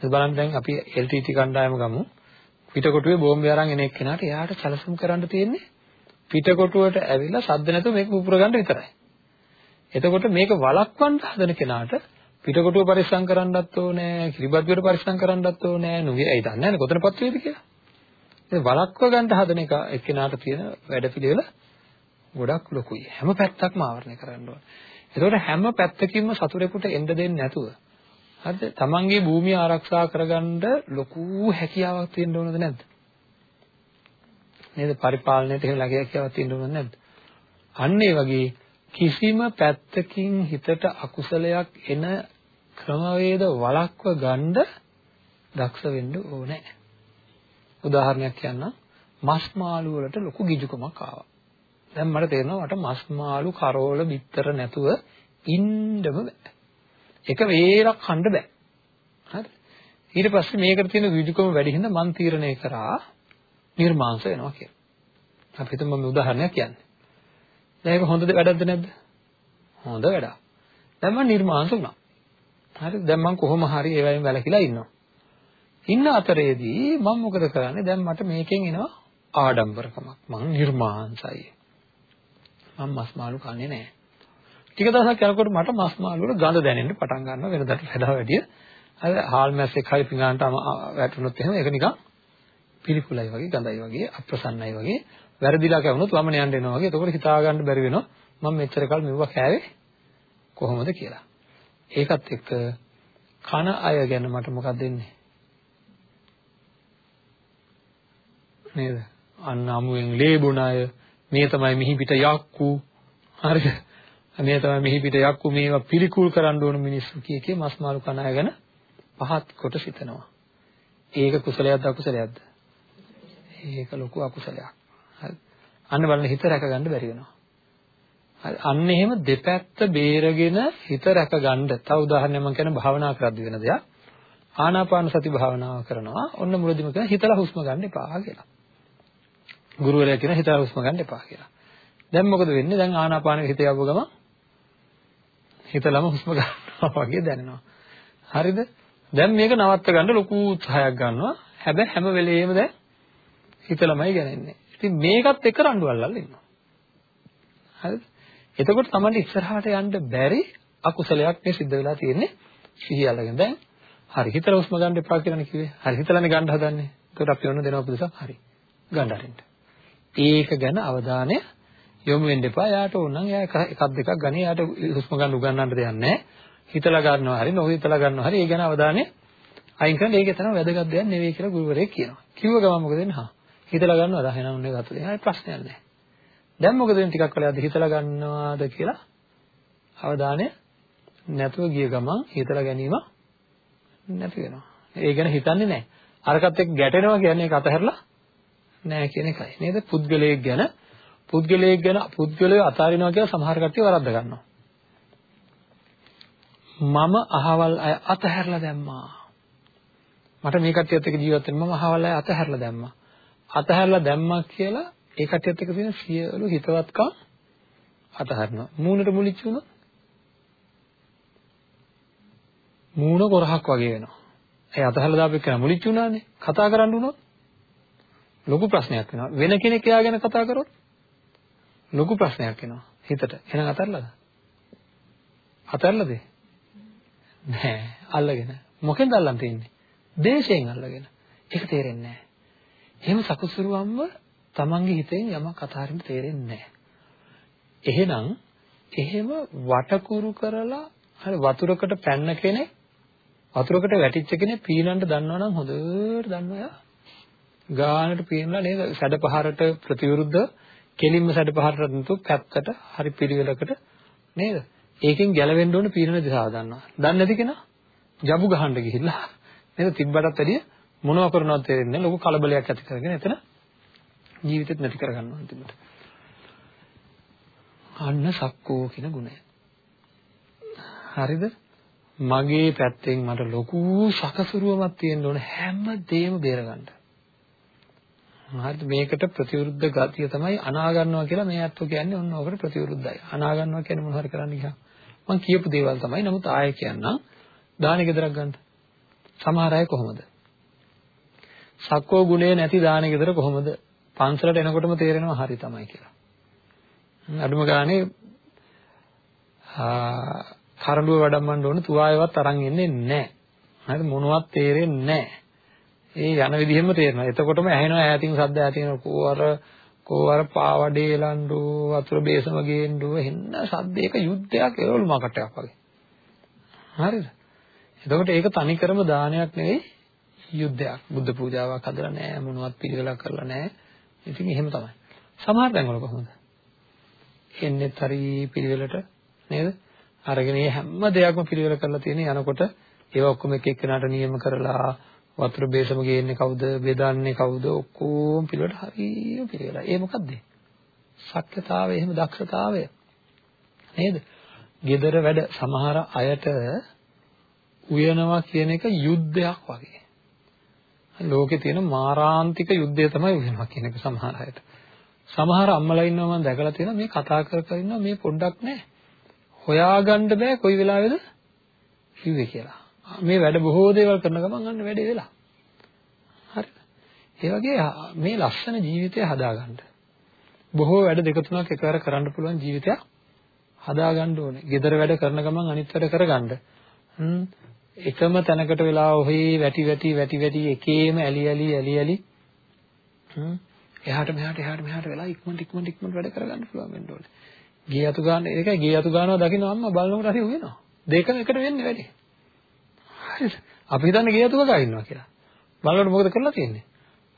ඒ බලන්න දැන් අපි LTT කණ්ඩායම ගමු. පිටකොටුවේ බෝම්බය අරන් එන එක්කෙනාට එයාට සැලසුම් කරන්න තියෙන්නේ පිටකොටුවට ඇවිල්ලා සද්ද නැතුව මේක පුපුර ගන්න විතරයි. එතකොට මේක වළක්වන්න හදන කෙනාට පිටකොටුව පරිස්සම් කරන්නත් ඕනේ, කිරිබත්වියට පරිස්සම් කරන්නත් ඕනේ, නුගේ ඇයි දන්නේ නැහැ කොතනපත් වේද කියලා. ඒ වළක්ව ගන්න හදන එක එක්කෙනාට තියෙන වැඩපිළිවෙල ගොඩක් ලොකුයි. හැම පැත්තක්ම ආවරණය කරන්න ඕන. ඒතකොට හැම පැත්තකින්ම සතුරෙකුට එන්න දෙන්නේ නැතුව හරිද? තමන්ගේ භූමිය ආරක්ෂා කරගන්න ලොකු හැකියාවක් තියෙන්න ඕනද නැද්ද? නේද? පරිපාලනයට එහෙම ලගේ හැකියාවක් තියෙන්න ඕනද නැද්ද? අන්න ඒ වගේ කිසිම පැත්තකින් හිතට අකුසලයක් එන ක්‍රමවේද වළක්ව ගන්න දක්ෂ වෙන්න ඕනේ. උදාහරණයක් කියන්නම් මස් මාළු වලට ලොකු ගිජුකමක් ආවා. දැන් මට තේරෙනවා මට මස් මාළු කරෝල බිත්තර නැතුව ඉන්නම බෑ. එක වේලක් කන්න බෑ. හරි. ඊට පස්සේ මේකට තියෙන විදුකම වැඩි හින්දා මං තීරණය කරා නිර්මාංශ වෙනවා කියලා. අපි හිතමු මම උදාහරණයක් කියන්නේ. දැන් ඒක හොඳ වැඩක්ද නැද්ද? හොඳ වැඩක්. දැන් මම නිර්මාංශ වුණා. හරි. දැන් මම කොහොම හරි ඒවයින් වැළකීලා ඉන්නවා. ඉන්න අතරේදී මම මොකද කරන්නේ? දැන් මට මේකෙන් එනවා ආඩම්බරකමක්. මං නිර්මාංශයි. මම මස් මාළු කන්නේ නැහැ. ටික දවසක් යනකොට මට මස් මාළු වල ගඳ දැනෙන්න පටන් ගන්නවා වෙනදාට වඩා වැඩිය. අර හාල් මැස්සෙක් හරි පිඟානට වැටුනොත් එහෙම ඒක නිකන් පිළිකුලයි වගේ ගඳයි වගේ අප්‍රසන්නයි වගේ වැරදිලා කැවුනොත් වමන යන්න එනවා වගේ. එතකොට හිතා ගන්න බැරි වෙනවා මම මෙච්චර කල් මෙවුවා කෑවේ කොහොමද කියලා. ඒකත් එක්ක කන අය ගැන මට මොකක්ද දෙන්නේ? නේද? අන්න අමුවෙන් ලේබුණ අය මේ තමයි මිහි පිට යක්කු හරිද මේ තමයි මෙහි පිට යක්කු මේවා පිළිකුල් කරන්න ඕන මිනිස්සු කිය කී මස් මාළු කන අය ගැන පහත් කොට සිතනවා. ඒක කුසලයක්ද අකුසලයක්ද? ඒක ලොකු අකුසලයක්. හරි. අන්න බලන්න හිත රැකගන්න බැරි වෙනවා. හරි. අන්න එහෙම දෙපැත්ත බේරගෙන හිත රැකගන්න. තව උදාහරණයක් මම කියන භාවනා කරද්දී වෙන දෙයක්. ආනාපාන සති භාවනාව කරනවා. ඔන්න මුලදිම කියන හිතලා හුස්ම ගන්න එපා කියලා. ගුරුවරයා කියන හිතලා හුස්ම ගන්න එපා කියලා. දැන් මොකද වෙන්නේ? දැන් ආනාපානෙ හිත යවව ගම හිතලම හුස්ම ගන්නවා වගේ දැනෙනවා. හරිද? දැන් මේක නවත්ත ගන්න ලොකු උත්සාහයක් ගන්නවා. හැබැයි හැම වෙලෙම දැන් හිතලමයි ගන්නේ. ඉතින් මේකත් එක රණ්ඩු අල්ලලා ඉන්නවා. හරිද? එතකොට තමයි ඉස්සරහට යන්න බැරි අකුසලයක් මේ සිද්ධ වෙලා තියෙන්නේ සිහිය අල්ලගෙන. දැන් හරි හිතලා හුස්ම ගන්න එපා කියලානේ කිව්වේ. හරි හිතලානේ ගන්න හදන්නේ. එතකොට අපි ඔන්න දෙනවා පුදුසක් හරි. ගන්න හරින්න. ඒක ගැන අවධානය යොමු වෙන්න එපා. යාට ඕන නම් එයා එකක් දෙකක් ගන්නේ. යාට හුස්ම ගන්න උගන්නන්න දෙයක් නැහැ. හිතලා ගන්නවා හරි නොහිතලා ගන්නවා හරි ඒ ගැන අවධානය අයින් කරන්න ඒක තමයි වැදගත් දෙයක් නෙවෙයි කියලා ගුරුවරයෙක් කියනවා. කිව්ව ගමන් මොකද වෙන්නේ? හා හිතලා ගන්නවද? එහෙනම් උන්නේ ගත්තද? එහෙනම් ප්‍රශ්නයක් නැහැ. දැන් මොකද වෙන්නේ ටිකක් වෙලාවද හිතලා ගන්නවාද කියලා අවධානය නැතුව ගිය ගමන් හිතලා ගැනීම නැති වෙනවා. ඒ ගැන හිතන්නේ නැහැ. අරකට එක්ක ගැටෙනවා කියන්නේ ඒක අතහැරලා නැහැ කියන එකයි. නේද? පුද්ගලයෙක් ගැන පුද්ගලයෙක් ගැන පුද්ගලය අතාරිනවා කියලා සමහර කට්ටිය වරද්ද ගන්නවා. මම අහවල් අය අතහැරලා දැම්මා. මට මේ කට්ටියත් එක්ක ජීවත් වෙන්න මම අහවල් අය අතහැරලා දැම්මා. අතහැරලා දැම්මා කියලා ඒ කට්ටියත් එක්ක තියෙන සියලු හිතවත්කම් අතහරිනවා. මූණට මුලිච්ච වුණොත් මූණ කොරහක් වගේ වෙනවා. ඒ අතහැරලා දාපු එක මුලිච්ච වුණානේ. කතා කරන්න වුණොත් ලොකු ප්‍රශ්නයක් වෙනවා. වෙන කෙනෙක් එයා ගැන කතා කරොත් ලොකු ප්‍රශ්නයක් එනවා හිතට. එහෙනම් අතහැරලාද? අතහැරලාද? නෑ අල්ලගෙන. මොකෙන්ද අල්ලන් තින්නේ? දේශයෙන් අල්ලගෙන. ඒක තේරෙන්නේ නෑ. එහෙම සකුසුරුවම්ව තමන්ගේ හිතෙන් යමක් අතහරින්න තේරෙන්නේ නෑ. එහෙනම් එහෙම වටකුරු කරලා හරි වතුරකට පැන්න කෙනෙක් වතුරකට වැටිච්ච කෙනෙක් පීනන්න දන්නවනම් හොඳට දන්නවා යා. ගානට පීනලා නේද? සැඩ පහරට ප්‍රතිවිරුද්ධ කෙලින්ම සැඩ පහරට නතු පැත්තට හරි පිළිවෙලකට නේද? ඒකෙන් ගැලවෙන්න ඕන පීනන දිශාව දන්නවා. දන්නේ නැති කෙනා ජබු ගහන්න ගිහිල්ලා *laughs* නේද? තිබ්බටත් වැඩිය මොනව කරනවද තේරෙන්නේ ලොකු කලබලයක් ඇති කරගෙන එතන ජීවිතෙත් නැති කරගන්නවා අන්තිමට. අන්න සක්කෝ කියන ගුණය. හරිද? මගේ පැත්තෙන් මට ලොකු සකසුරුවමක් තියෙන්න ඕන හැම දෙයක්ම බේරගන්න. හරිද මේකට ප්‍රතිවිරුද්ධ ගතිය තමයි අනා ගන්නවා කියලා මේ අත්ව කියන්නේ ඔන්න ඔකට ප්‍රතිවිරුද්ධයි. අනා ගන්නවා කියන්නේ මොනව හරි කරන්න ගියා. මම කියපු දේවල් තමයි. නමුත් ආයෙ කියන්නම්. දානෙ ගෙදරක් ගන්න. සමහර අය කොහොමද? සක්කෝ ගුණේ නැති දානෙ ගෙදර කොහොමද? පන්සලට එනකොටම තේරෙනවා හරි තමයි කියලා. අඩුම ගානේ කරඬුව වඩම්මන්න ඕන තුවායවත් අරන් එන්නේ නැහැ. හරිද මොනවත් තේරෙන්නේ නැහැ. ඒ යන විදිහෙම තේරෙනවා. එතකොටම ඇහෙනවා ඈතින් සද්ද ඈතින් කෝ අර කෝ අර පාවඩේ එලන්ඩෝ වතුර බේසම ගේන්නෝ එන්න සද්දේක යුද්ධයක් එරවලු මකටයක් වගේ. හරිද? එතකොට ඒක තනිකරම දානයක් නෙවෙයි යුද්ධයක්. බුද්ධ පූජාවක් හදලා නැහැ මොනවත් පිළිවෙලක් කරලා නැහැ. ඉතින් එහෙම තමයි. සමහර තැන්වල කොහොමද? එන්නෙත් හරි පිළිවෙලට නේද? අරගෙන මේ හැම දෙයක්ම පිළිවෙල කරලා තියෙන යනකොට ඒවා ඔක්කොම එක එක්කෙනාට නියම කරලා වතුර බේසම ගේන්නේ කවුද බෙදන්නේ කවුද ඔක්කොම පිළිවෙලට හරියම පිළිවෙලයි. ඒ මොකද්ද? සත්‍යතාවය එහෙම දක්ෂතාවය. නේද? gedara වැඩ සමහර අයට උයනවා කියන එක යුද්ධයක් වගේ. ලෝකේ තියෙන මාරාන්තික යුද්ධය තමයි උයනවා කියන එක සමහර අයට. සමහර අම්මලා ඉන්නවා මම දැකලා තියෙනවා මේ කතා කර කර ඉන්නවා මේ පොඩ්ඩක් නෑ. හොයාගන්න බෑ කොයි වෙලාවෙද කිව්වේ කියලා. මේ වැඩ බොහෝ දේවල් කරන ගමන් අන්න වැඩේ වෙලා. හරිද? ඒ වගේ මේ ලස්සන ජීවිතය හදාගන්න. බොහෝ වැඩ දෙක තුනක් එකවර කරන්න පුළුවන් ජීවිතයක් හදාගන්න ඕනේ. gedara වැඩ කරන ගමන් අනිත් වැඩ කරගන්න. එකම තැනකට වෙලා ඔහේ වැටි වැටි වැටි වැටි එකේම ඇලි ඇලි ඇලි ඇලි එහාට මෙහාට එහාට මෙහාට වෙලා ඉක්මනට ඉක්මනට ඉක්මනට වැඩ කරගන්න පුළුවන් වෙන්න ඕනේ. ගේ අතු ගන්න ඒකයි ගේ අතු ගන්නවා දකින්න අම්මා බලනකොට හරි උයනවා. දෙකම එකට වෙන්නේ වැඩි. හරිද? අපි හිතන්නේ ගේ අතු ගා ඉන්නවා කියලා. බලනකොට මොකද කරලා තියෙන්නේ?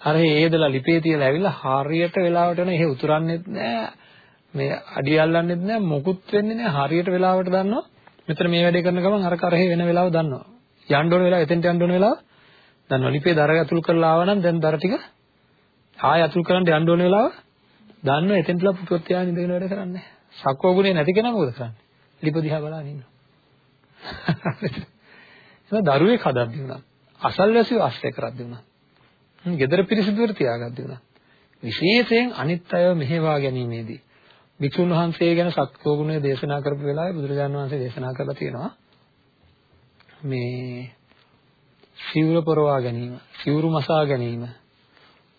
අර හේදලා ලිපේ තියලා ඇවිල්ලා හරියට වෙලාවට එන එහෙ උතුරන්නේත් නෑ. මේ අඩිය අල්ලන්නෙත් නෑ මොකුත් වෙන්නේ නෑ හරියට වෙලාවට දන්නවා මෙතන මේ වැඩේ කරන ගමන් අර කරේ වෙන වෙලාව දන්නවා යන්න ඕන වෙලාව එතෙන්ට යන්න ඕන වෙලාව දන්නවා ලිපේ දර ඇතුල් කරලා ආව නම් දැන් දර ටික ආය ඇතුල් කරන්න යන්න ඕන වෙලාව දන්නවා එතෙන්ටලා පුටුවක් තියාගෙන ඉඳගෙන වැඩ කරන්නේ සක්කෝ ගුණේ නැති කෙනා මොකද කරන්නේ ලිප දිහා බලන ඉන්නවා *laughs* එහෙනම් දරුවෙක් හදද්දී උනා අසල්වැසියෝ ආශ්‍රය කරද්දී උනා ගෙදර පිරිසිදුවට තියාගද්දී උනා විශේෂයෙන් අනිත් අයව මෙහෙවා ගැනීමේදී වික්ෂුන් වහන්සේ ගැන සත්කෝ ගුණය දේශනා කරපු වෙලාවේ බුදුරජාණන් වහන්සේ දේශනා කරලා තියෙනවා. මේ සිවුර පොරවා ගැනීම සිවුරු මසා ගැනීම.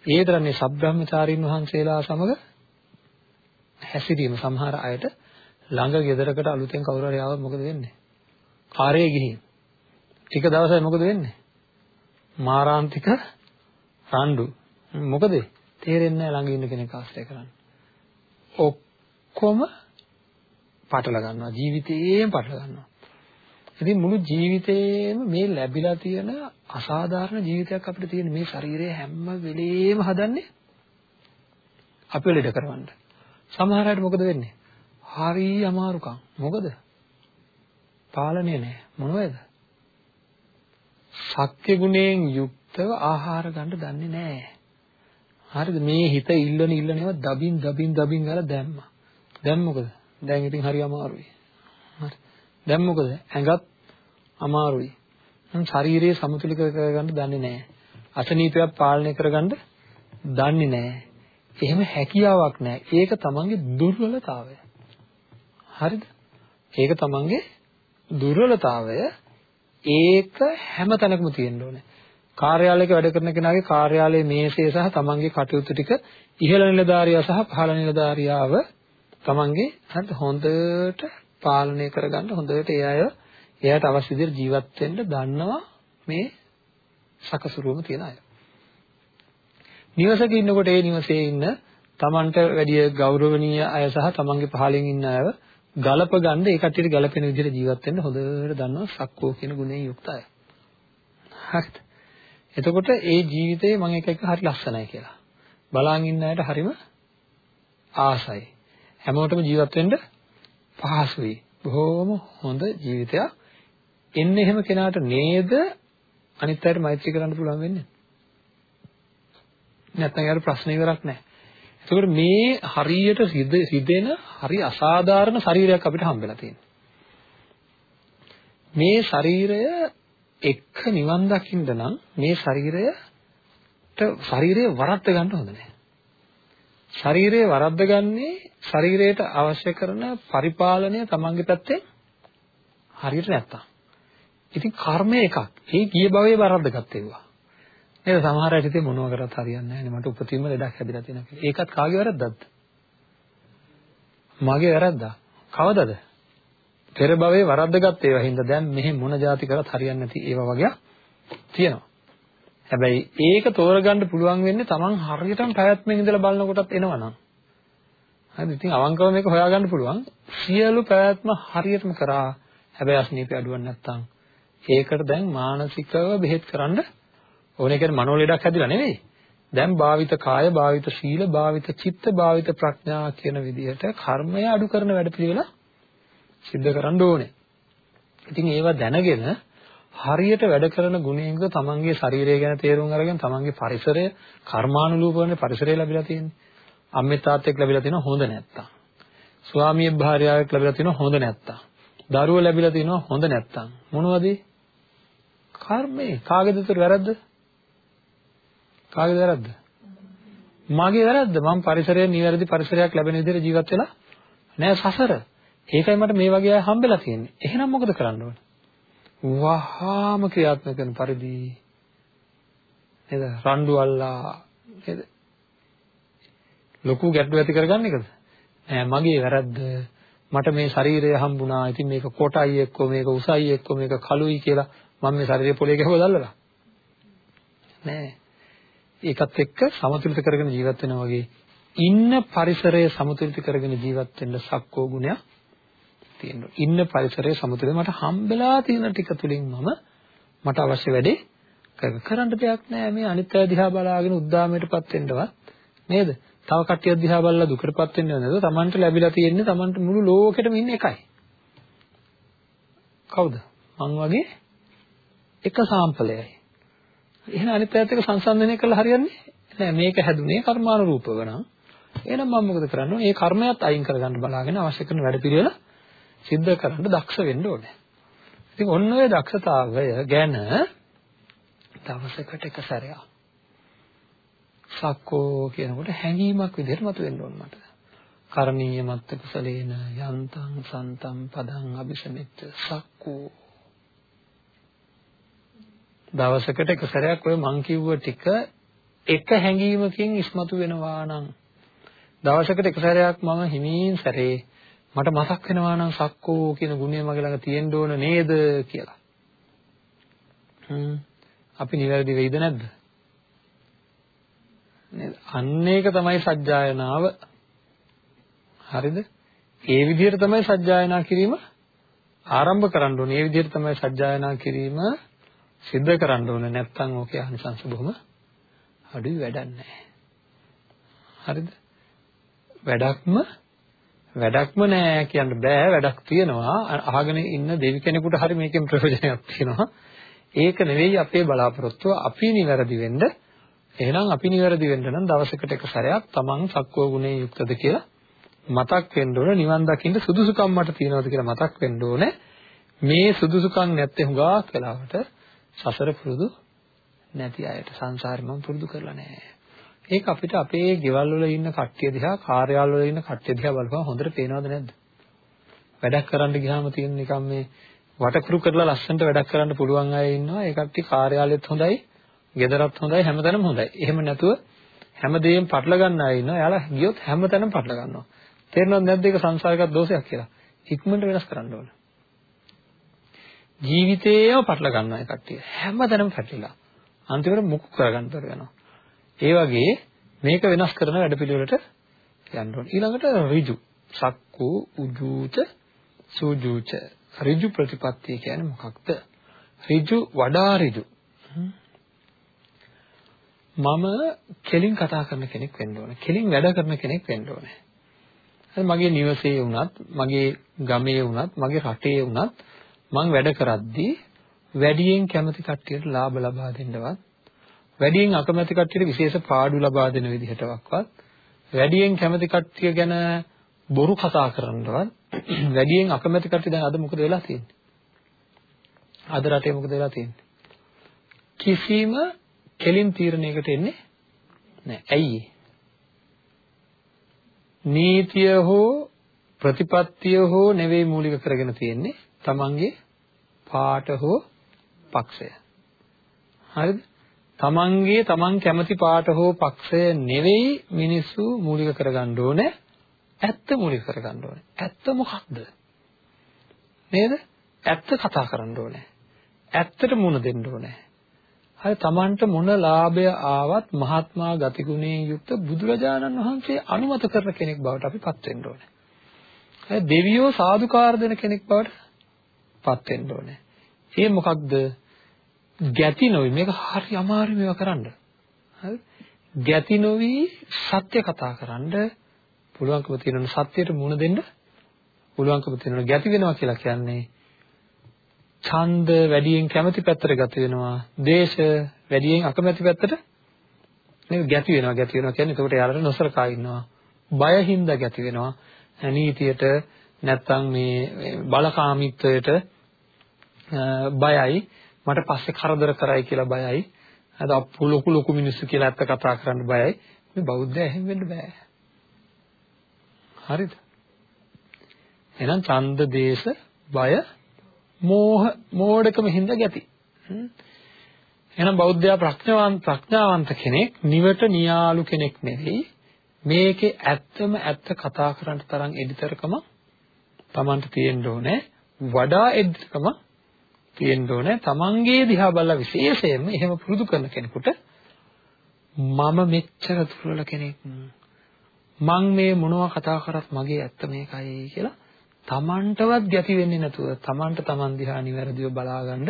ඒ තරන්නේ සබ්‍රහ්මචාරින් වහන්සේලා සමග හැසිරීම. සමහර අයට ළඟ ගෙදරකට අලුතෙන් කවුරු හරි ආවොත් මොකද වෙන්නේ? කාර්යයේ ගිහින්. ටික දවසයි මොකද වෙන්නේ? මාරාන්තික රණ්ඩු. මොකද? තේරෙන්නේ නැහැ ළඟ ඉන්න කෙනෙක් ආශ්‍රය කරන්න. ඔක්කොම පටල ගන්නවා ජීවිතේම පටල ගන්නවා. ඉතින් මුළු ජීවිතේම මේ ලැබිලා තියෙන අසාධාරණ ජීවිතයක් අපිට තියෙන මේ ශරීරය හැම වෙලේම හදන්නේ අපිව ලෙඩ කරවන්න. සමහර අයට මොකද වෙන්නේ? හරි අමාරුකම්. මොකද? පාලනය නැහැ. මොනවද? සත්‍ය ගුණයෙන් යුක්තව ආහාර ගන්න දන්නේ නැහැ. හරිද? මේ හිත ඉල්ලන ඉල්ලන ඒවා දබින් දබින් දබින් ගාලා දැම්මා. දැන් මොකද? දැන් ඉතින් හරි අමාරුයි. හරි. දැන් මොකද? ඇඟත් අමාරුයි. නම් ශරීරයේ සමතුලිත කරගන්න දන්නේ නැහැ. අසනීපයක් පාලනය කරගන්න දන්නේ නැහැ. එහෙම හැකියාවක් නැහැ. ඒක තමන්ගේ දුර්වලතාවය. හරිද? ඒක තමන්ගේ දුර්වලතාවය. ඒක හැම තැනකම තියෙන්න ඕනේ. කාර්යාලයක වැඩ කරන කෙනාගේ කාර්යාලයේ මේසය සහ තමන්ගේ කටයුතු ටික ඉහළ නිලධාරියා සහ පහළ නිලධාරියාව තමන්ගේ හරිද හොඳට පාලනය කරගන්න හොඳට ඒ අය එයාට අවශ්‍ය විදිහට ජීවත් වෙන්න දන්නවා මේ සකසුරුවම තියෙන අය. නිවසක ඉන්නකොට ඒ නිවසේ ඉන්න තමන්ට වැඩි ගෞරවනීය අය සහ තමන්ගේ පහලින් ඉන්න අයව ගලප ගන්න ඒ කට්ටියට ගැලපෙන විදිහට ජීවත් වෙන්න හොඳට දන්නවා සක්කෝ කියන ගුණයෙන් යුක්ත අය. හරිද? එතකොට ඒ ජීවිතේ මම එක එක හරි ලස්සනයි කියලා. බලාගෙන ඉන්න අයට හරිම ආසයි. හැමෝටම ජීවත් වෙන්න පහසුයි. බොහොම හොඳ ජීවිතයක්. එන්නේ එහෙම කෙනාට නේද අනිත් අයට මෛත්‍රී කරන්න පුළුවන් වෙන්නේ. නැත්නම් යාර ප්‍රශ්න ඉවරක් නැහැ. ඒකෝට මේ හරියට සිදෙන හරි අසාධාරණ ශරීරයක් අපිට හම්බෙලා තියෙනවා. මේ ශරීරය එක්ක නිවන් දකින්න නම් මේ ශරීරයට ශරීරය වරද්ද ගන්න හොඳ නැහැ. ශරීරය වරද්දගන්නේ ශරීරයට අවශ්‍ය කරන පරිපාලනය තමන්ගේ පැත්තෙන් හරියට නැත්තම්. ඉතින් කර්මය එකක්. ඒ ගිය භවයේ වරද්දගත් ඒවා. නේද? සමහර අය හිතේ මොනවා කරත් හරියන්නේ නැහැ නේ. මට උපතින්ම ලෙඩක් හැදිලා තියෙනවා කියලා. ඒකත් කාගේ වැරද්දක්ද? මගේ වැරද්දා. කවදද? පෙර භවයේ වරද්දගත් ඒවා හින්දා දැන් මෙහි මොන જાති කරත් හරියන්නේ නැති ඒවා වගේ තියෙනවා. හැබැයි ඒක තෝරගන්න පුළුවන් වෙන්නේ Taman හරියටම ප්‍රයත්නෙන් ඉඳලා බලනකොටත් එනවනම්. හරිද? ඉතින් අවංකව මේක හොයාගන්න පුළුවන්. සියලු ප්‍රයත්න හරියටම කරා. හැබැයි අස්නීපය අඩුවක් නැත්තම් ඒකට දැන් මානසිකව බෙහෙත් කරන්න ඕනේ කියන්නේ මනෝ ලෙඩක් හැදිලා නෙවෙයි. දැන් භාවිත කාය, භාවිත සීල, භාවිත චිත්ත, භාවිත ප්‍රඥා කියන විදිහට කර්මය අඩු කරන වැඩපිළිවෙල සිද්ධ කරන්න ඕනේ. ඉතින් ඒවා දැනගෙන හරියට වැඩ කරන ගුණයක තමන්ගේ ශරීරය ගැන තේරුම් අරගෙන තමන්ගේ පරිසරය කර්මානුරූපවනේ පරිසරය ලැබිලා තියෙන්නේ. අම්මේ තාත්තෙක් ලැබිලා තියෙනවා හොඳ නැත්තම්. ස්වාමියෙක් භාර්යාවෙක් ලැබිලා තියෙනවා හොඳ නැත්තම්. දරුවෝ ලැබිලා තියෙනවා හොඳ නැත්තම්. මොනවද? කර්මය. කාගේද උතර වැරද්ද? කාගේද වැරද්ද? මගේ වැරද්ද. මම පරිසරයේ නිවැරදි පරිසරයක් ලැබෙන විදිහට ජීවත් වෙලා නෑ සසර. ඒකයි මට මේ වගේ අය හම්බෙලා තියෙන්නේ. එහෙනම් මොකද කරන්න ඕනේ? වහාම ක්‍රියාත්මක කරන පරිදි නේද රණ්ඩු අල්ලා නේද ලොකු ගැටලු ඇති කරගන්න එකද නෑ මගේ වැරද්ද මට මේ ශරීරය හම්බුණා ඉතින් මේක කොටයි එක්ක මේක උසයි එක්ක මේක කළුයි කියලා මම මේ ශරීරය පොලේ ගහුවා දැල්ලලා නෑ ඒකත් එක්ක සමතුලිත කරගෙන ජීවත් වෙනවා වගේ ඉන්න පරිසරය සමතුලිත කරගෙන ජීවත් වෙන්න සක්කෝ ගුණයක් තියෙනවා. ඉන්න පරිසරයේ සමතුලිත මට හම්බෙලා තියෙන ටික තුලින් මම මට අවශ්‍ය වැඩේ කරන්න දෙයක් නෑ මේ අනිත් අය දිහා බලාගෙන උද්දාමයටපත් වෙන්නවත් නේද? තව කට්ටිය දිහා බලලා දුකටපත් වෙන්නේ නැද්ද? Tamanට ලැබිලා තියෙන්නේ Tamanට මුළු ලෝකෙටම ඉන්නේ එකයි. කවුද? මං වගේ එක සාම්පලයයි. එහෙනම් අනිත් පැත්ත එක සංසන්දනය කළා හරියන්නේ නෑ. මේක හැදුනේ කර්මානුරූපව නම්. එහෙනම් මම මොකද කරන්න ඕනේ? මේ කර්මයක් අයින් කරගන්න බලාගෙන අවශ්‍ය කරන වැඩ පිළිවෙල සිද්ධ කරන්න දක්ෂ වෙන්න ඕනේ. ඉතින් ඔන්න ඔය දක්ෂතාවය ගැන දවසකට එක සැරයක් සක්කෝ කියනකොට හැඟීමක් විදිහට මතුවෙන්න ඕන මට. කරණීය මත්ත කුසලේන යන්තං සන්තම් පදං අபிසමෙච්ච සක්කෝ දවසකට එක සැරයක් ඔය මං කිව්ව ටික එක හැඟීමකින් ඉස්මතු වෙනවා නම් දවසකට එක සැරයක් මම හිමින් සැරේ මට මතක් වෙනවා නම් සක්කෝ කියන ගුණය මගේ ළඟ තියෙන්න ඕන නේද කියලා. හ්ම් අපි නිවැරදි වෙයිද නැද්ද? නේද? අන්න ඒක තමයි සජ්ජායනාව. හරිද? ඒ විදිහට තමයි සජ්ජායනා කිරීම ආරම්භ කරන්න ඕනේ. ඒ විදිහට තමයි සජ්ජායනා කිරීම සිද්ධ කරන්න ඕනේ. නැත්නම් ඕකේ අනිසංස බොහොම අඩුයි වැඩක් නැහැ. හරිද? වැඩක්ම වැඩක්ම නෑ කියන්න බෑ වැඩක් තියෙනවා අහගෙන ඉන්න දෙවි කෙනෙකුට හරි මේකෙන් ප්‍රයෝජනයක් තියෙනවා ඒක නෙවෙයි අපේ බලාපොරොත්තුව අපි නිවැරදි වෙන්න එහෙනම් අපි නිවැරදි වෙන්න නම් දවසකට එක සැරයක් තමන් සක්කෝ ගුණේ යුක්තද කියලා මතක් වෙන්න ඕන නිවන් දකින්න සුදුසුකම් මට තියෙනවද කියලා මතක් වෙන්න ඕනේ මේ සුදුසුකම් නැත්තේ හුඟක් වෙලාවට සසර පුරුදු නැති අයට සංසාරේ මම පුරුදු කරලා නැහැ ඒක අපිට අපේ ගෙවල් වල ඉන්න කට්ටිය දිහා කාර්යාල වල ඉන්න කට්ටිය දිහා බලපුවම හොඳට පේනවද නැද්ද වැඩක් කරන්න ගියාම තියෙන නිකන් මේ වටකුරු කරලා ලස්සනට වැඩක් කරන්න පුළුවන් අය ඉන්නවා ඒ කට්ටිය කාර්යාලෙත් හොඳයි ගෙදරත් හොඳයි හැමතැනම හොඳයි. එහෙම නැතුව හැමදේම පටල ගන්න අය ඉන්නවා. එයාලා ගියොත් හැමතැනම පටල ගන්නවා. තේරෙනවද නැද්ද ඒක සංසාරික දෝෂයක් කියලා? ඉක්මනට වෙනස් කරන්න ඕන. ජීවිතේම පටල ගන්න අය කට්ටිය හැමතැනම පැටලිලා. අන්තිමට මුක්ක කරගන්න තර වෙනවා. ඒ වගේ මේක වෙනස් කරන වැඩපිළිවෙලට යන්න ඕන. ඊළඟට ඍජු, සක්කු, උජූච, සූජූච. ඍජු ප්‍රතිපත්තිය කියන්නේ මොකක්ද? ඍජු වඩා ඍජු. මම කෙලින් කතා කරන කෙනෙක් වෙන්න ඕනේ. කෙලින් වැඩ කරන කෙනෙක් වෙන්න ඕනේ. හරි මගේ නිවසේ වුණත්, මගේ ගමේ වුණත්, මගේ රටේ වුණත් මම වැඩ කරද්දී වැඩියෙන් කැමති කට්ටියට ලාභ ලබා දෙන්නවත්, වැඩියෙන් අකමැති කට්ටියට විශේෂ පාඩු ලබා දෙන විදිහටවත්, වැඩියෙන් කැමති කට්ටිය ගැන බොරු කතා කරන්නවත්, *clears throat* වැඩියෙන් අකමැති කට්ටිය දැන් අද මොකද වෙලා තියෙන්නේ? අද රටේ මොකද වෙලා තියෙන්නේ? කිසිම කෙලින් තීරණයකට එන්නේ නැහැ. ඇයි නීතිය හෝ ප්‍රතිපත්තිය හෝ නෙවෙයි මූලික කරගෙන තියෙන්නේ තමන්ගේ පාට හෝ පක්ෂය. හරිද? තමන්ගේ තමන් කැමති පාට හෝ පක්ෂය නෙවෙයි මිනිස්සු මූලික කරගන්න ඕනේ. ඇත්ත මූලික කරගන්න ඕනේ. ඇත්ත මොකක්ද? නේද? ඇත්ත කතා කරන්න ඕනේ. ඇත්තට මුණ දෙන්න ඕනේ. හරි Tamanට මොන ලාභය ආවත් මහත්මා ගතිගුණයෙන් යුක්ත බුදුරජාණන් වහන්සේ අනුමත කරන කෙනෙක් බවට අපි පත් වෙන්න ඕනේ. හරි දෙවියෝ සාදුකාර දෙන කෙනෙක් බවට පත් වෙන්න ඕනේ. ඒ මොකක්ද? ගැති නොවි මේක හරි අමාරු මේවා කරන්න. හරි? ගැති නොවි සත්‍ය කතා කරන්න පුළුවන්කම තියෙනවා සත්‍යයට මුණ දෙන්න පුළුවන්කම තියෙනවා ගැති වෙනවා කියලා කියන්නේ ඡන්ද වැඩියෙන් කැමති පැත්තට ගත වෙනවා. දේශ වැඩියෙන් අකමැති පැත්තට නේද ගැති වෙනවා. ගැති වෙනවා කියන්නේ එතකොට යාළුවට නොසලකා ඉන්නවා. බය හින්දා ගැති වෙනවා. නීතියට නැත්තම් මේ බලකාමීත්වයට බයයි. මට පස්සේ කරදර කරයි කියලා බයයි. අද අපු ලොකු ලොකු මිනිස්සු කියලා ඇත්ත කතා කරන්න බයයි. මේ බෞද්ධය එහෙම වෙන්න බෑ. හරිද? එහෙනම් ඡන්ද දේශ බය මෝහ මෝඩකම හින්දා ගැති. එහෙනම් බෞද්ධයා ප්‍රඥාවන්ත ප්‍රඥාවන්ත කෙනෙක් නිවට නියාලු කෙනෙක් නෙවෙයි. මේකේ ඇත්තම ඇත්ත කතා කරන්න තරම් එඩිතරකම Tamanට තියෙන්න ඕනේ. වඩා එඩිතරකම තියෙන්න ඕනේ. Tamanගේ දිහා බලලා විශේෂයෙන්ම එහෙම පුරුදු කරන කෙනෙකුට මම මෙච්චර දුර්වල කෙනෙක්. මං මේ මොනවා කතා කරත් මගේ ඇත්ත මේකයි කියලා තමන්ටවත් ගැති වෙන්නේ නැතුව තමන්ට තමන් දිහා නිවැරදිව බලාගන්න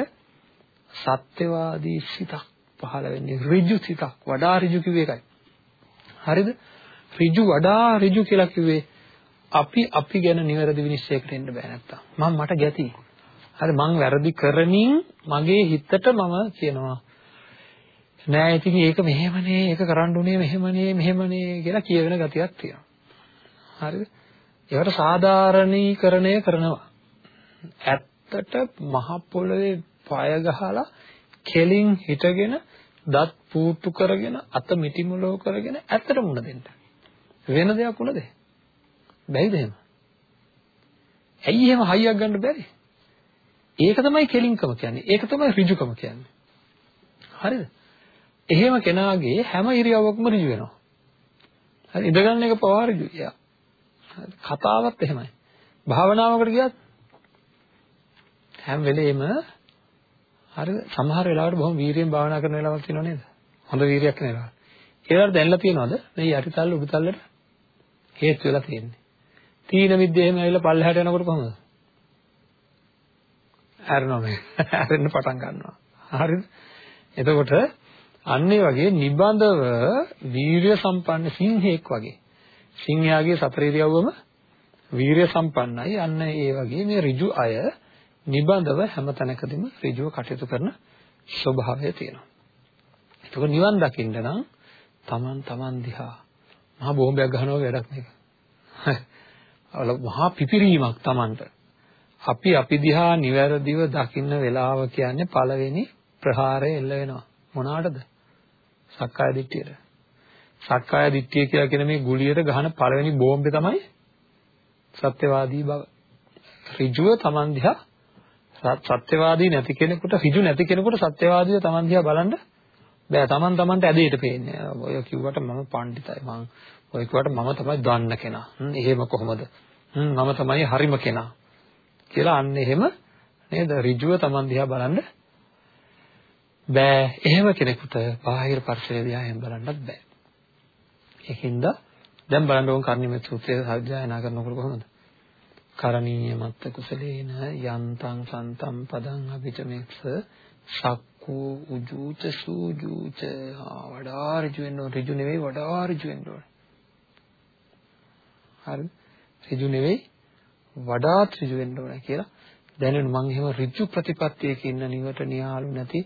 සත්‍යවාදී සිතක් පහළ වෙන්නේ ඍජු සිතක් වඩා ඍජු කිව්ව එකයි හරිද ඍජු වඩා ඍජු කියලා කිව්වේ අපි අපි ගැන නිවැරදි විනිශ්චයකට එන්න බෑ නැත්තම්. මම මට ගැති. හරි මං වැරදි කරමින් මගේ හිතට මම කියනවා නෑ ඉතින් ඒක මෙහෙමනේ ඒක කරන්න උනේ මෙහෙමනේ මෙහෙමනේ කියලා කියවෙන ගතියක් තියෙනවා. හරිද? ඒවට සාධාරණීකරණය කරනවා. ඇත්තට මහ පොළවේ පය ගහලා කෙලින් හිටගෙන දත් පූට්ටු කරගෙන අත මිටිමුලව කරගෙන ඇත්තට මුණ දෙන්න. වෙන දෙයක් උනද? බැයිද එහෙම? ඇයි එහෙම හයියක් ගන්න බැරි? ඒක තමයි කෙලින්කම කියන්නේ. ඒක තමයි ඍජුකම කියන්නේ. හරිද? එහෙම කෙනාගේ හැම ඉරියව්වකම ඍජු වෙනවා. හරි ඉඳගන්න එක පවා ඍජුයි. කතාවත් එහෙමයි. භාවනාවකට ගියත් හැම වෙලේම හරිද? සමහර වෙලාවට බොහොම වීරියෙන් භාවනා කරන වෙලාවක් තියෙනව නේද? හොඳ වීරියක් කරන වෙලාවක්. ඒවට දැනලා තියෙනවද? මේ යටිතල්ල උඩුතල්ලට හේතු වෙලා තියෙන්නේ. තීන විද්‍ය එහෙම ඇවිල්ලා පල්ලෙහාට යනකොට කොහොමද? හැරෙනවා මේ. හැරෙන්න පටන් ගන්නවා. හරිද? එතකොට අන්න ඒ වගේ නිබඳව වීරිය සම්පන්න සිංහෙක් වගේ. සිංහයාගේ සතර ඉරියව්වම වීරිය සම්පන්නයි. අන්න ඒ වගේ මේ ඍජු අය නිබඳව හැම තැනකදීම ඍජුව කටයුතු කරන ස්වභාවය තියෙනවා. එතකොට නිවන් දකින්න නම් Taman Taman දිහා මහා බෝම්බයක් ගහනවා වැඩක් මේක. මහා පිපිරීමක් Tamanට. අපි අපි දිහා නිවැරදිව දකින්න වෙලාව කියන්නේ පළවෙනි ප්‍රහාරය එල්ල වෙනවා. මොනකටද? සක්කාය දිට්ඨියට. සක්කාය දිට්ඨිය කියලා කියන මේ ගුලියට ගහන පළවෙනි බෝම්බේ තමයි සත්‍යවාදී බව. ඍජුව Taman දිහා සත්‍යවාදී නැති කෙනෙකුට ඍජු නැති කෙනෙකුට සත්‍යවාදීව Taman දිහා බලන්න බෑ. Taman Tamanට ඇදෙට පේන්නේ. ඔය කිව්වට මම පඬිතයි. මං ඔය කිව්වට මම තමයි දන්න කෙනා. එහෙම කොහොමද? මම තමයි හරිම කෙනා. කියලා අන්න එහෙම නේද? ඍජුව Taman දිහා බලන්න බෑ. එහෙම කෙනෙකුට බාහිර පරිසරය දිහා එහෙම බලන්නත් බෑ. ඒකින්ද දැන් බලන්න ඕන කර්ණිමේ සූත්‍රය සජ්ජායනා කරනකොට කොහොමද? කරණීය මත්ත කුසලේන යන්තං සන්තම් පදං අභිචමෙක්ස සක්කෝ උජූච සූජූච වඩා ඍජු වෙන්න ඕන ඍජු නෙවෙයි වඩා ඍජු වෙන්න ඕන හරි ඍජු නෙවෙයි වඩා ඍජු වෙන්න ඕන කියලා දැනෙන මං එහෙම ඍජු ප්‍රතිපත්තියක ඉන්න නිවට නියාලු නැති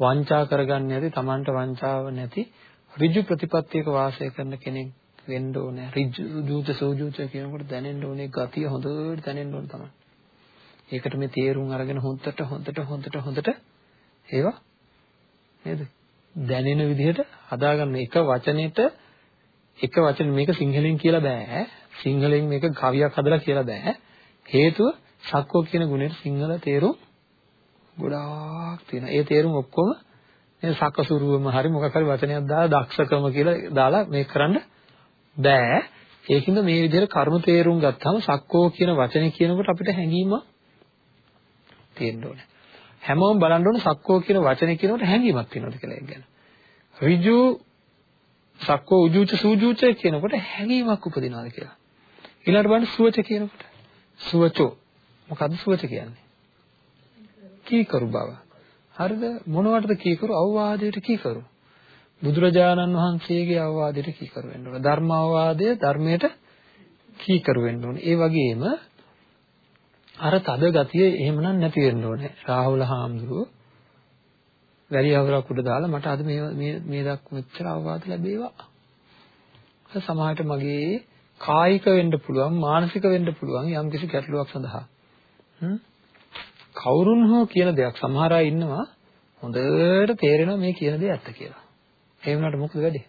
වංචා කරගන්නේ නැති Tamanට වංචාව නැති ඍජු ප්‍රතිපත්තියක වාසය කරන කෙනෙක් වෙන්න ඕනේ. ඍජු දූත සෝජූත කියනකොට දැනෙන්න ඕනේ ගතිය හොඳට දැනෙන්න ඕන තමයි. ඒකට මේ තේරුම් අරගෙන හොඳට හොඳට හොඳට හොඳට ඒවා නේද? දැනෙන විදිහට හදාගන්න එක වචනෙට එක වචන මේක සිංහලෙන් කියලා බෑ. සිංහලෙන් මේක කවියක් හදලා කියලා බෑ. හේතුව සක්කෝ කියන ගුණෙට සිංහල තේරුම් ගොඩාක් තියෙනවා. ඒ තේරුම් ඔක්කොම මේ සකසුරුවම හරි මොකක් හරි වචනයක් දාලා දක්ෂකම කියලා දාලා මේක කරන්න බෑ. ඒකින්ද මේ විදිහට කර්ම තේරුම් ගත්තාම සක්කෝ කියන වචනේ කියනකොට අපිට හැඟීමක් තියෙන්න ඕනේ. හැමෝම බලන්න ඕන සක්කෝ කියන වචනේ කියනකොට හැඟීමක් තියෙනවද කියලා ඒක ගැන. ඍජු සක්කෝ උජුච සූජුච කියනකොට හැඟීමක් උපදිනවද කියලා. ඊළඟට බලන්න සුවච කියනකොට සුවචෝ මොකද්ද සුවච කියන්නේ? කීකරු බව. හරිද? මොනවටද කීකරු? අවවාදයට කීකරු. බුදුරජාණන් වහන්සේගේ අවවාදයට කීකරු වෙන්න ඕන. ධර්ම අවවාදය ධර්මයට කීකරු වෙන්න ඕන. ඒ වගේම අර තද ගතිය එහෙමනම් නැති වෙන්න ඕනේ. රාහුල හාමුදුරුවෝ වැලියවරක් උඩ දාලා මට අද මේ මේ මේ දක් මෙච්චර අවවාද ලැබේවා. සමහරට මගේ කායික වෙන්න පුළුවන් මානසික වෙන්න පුළුවන් යම්කිසි ගැටලුවක් සඳහා. කවුරුන් හෝ කියන දෙයක් සමහර අය ඉන්නවා හොඳට තේරෙනවා මේ කියන දේ ඇත්ත කියලා. ඒ වුණාට මොකද වෙන්නේ?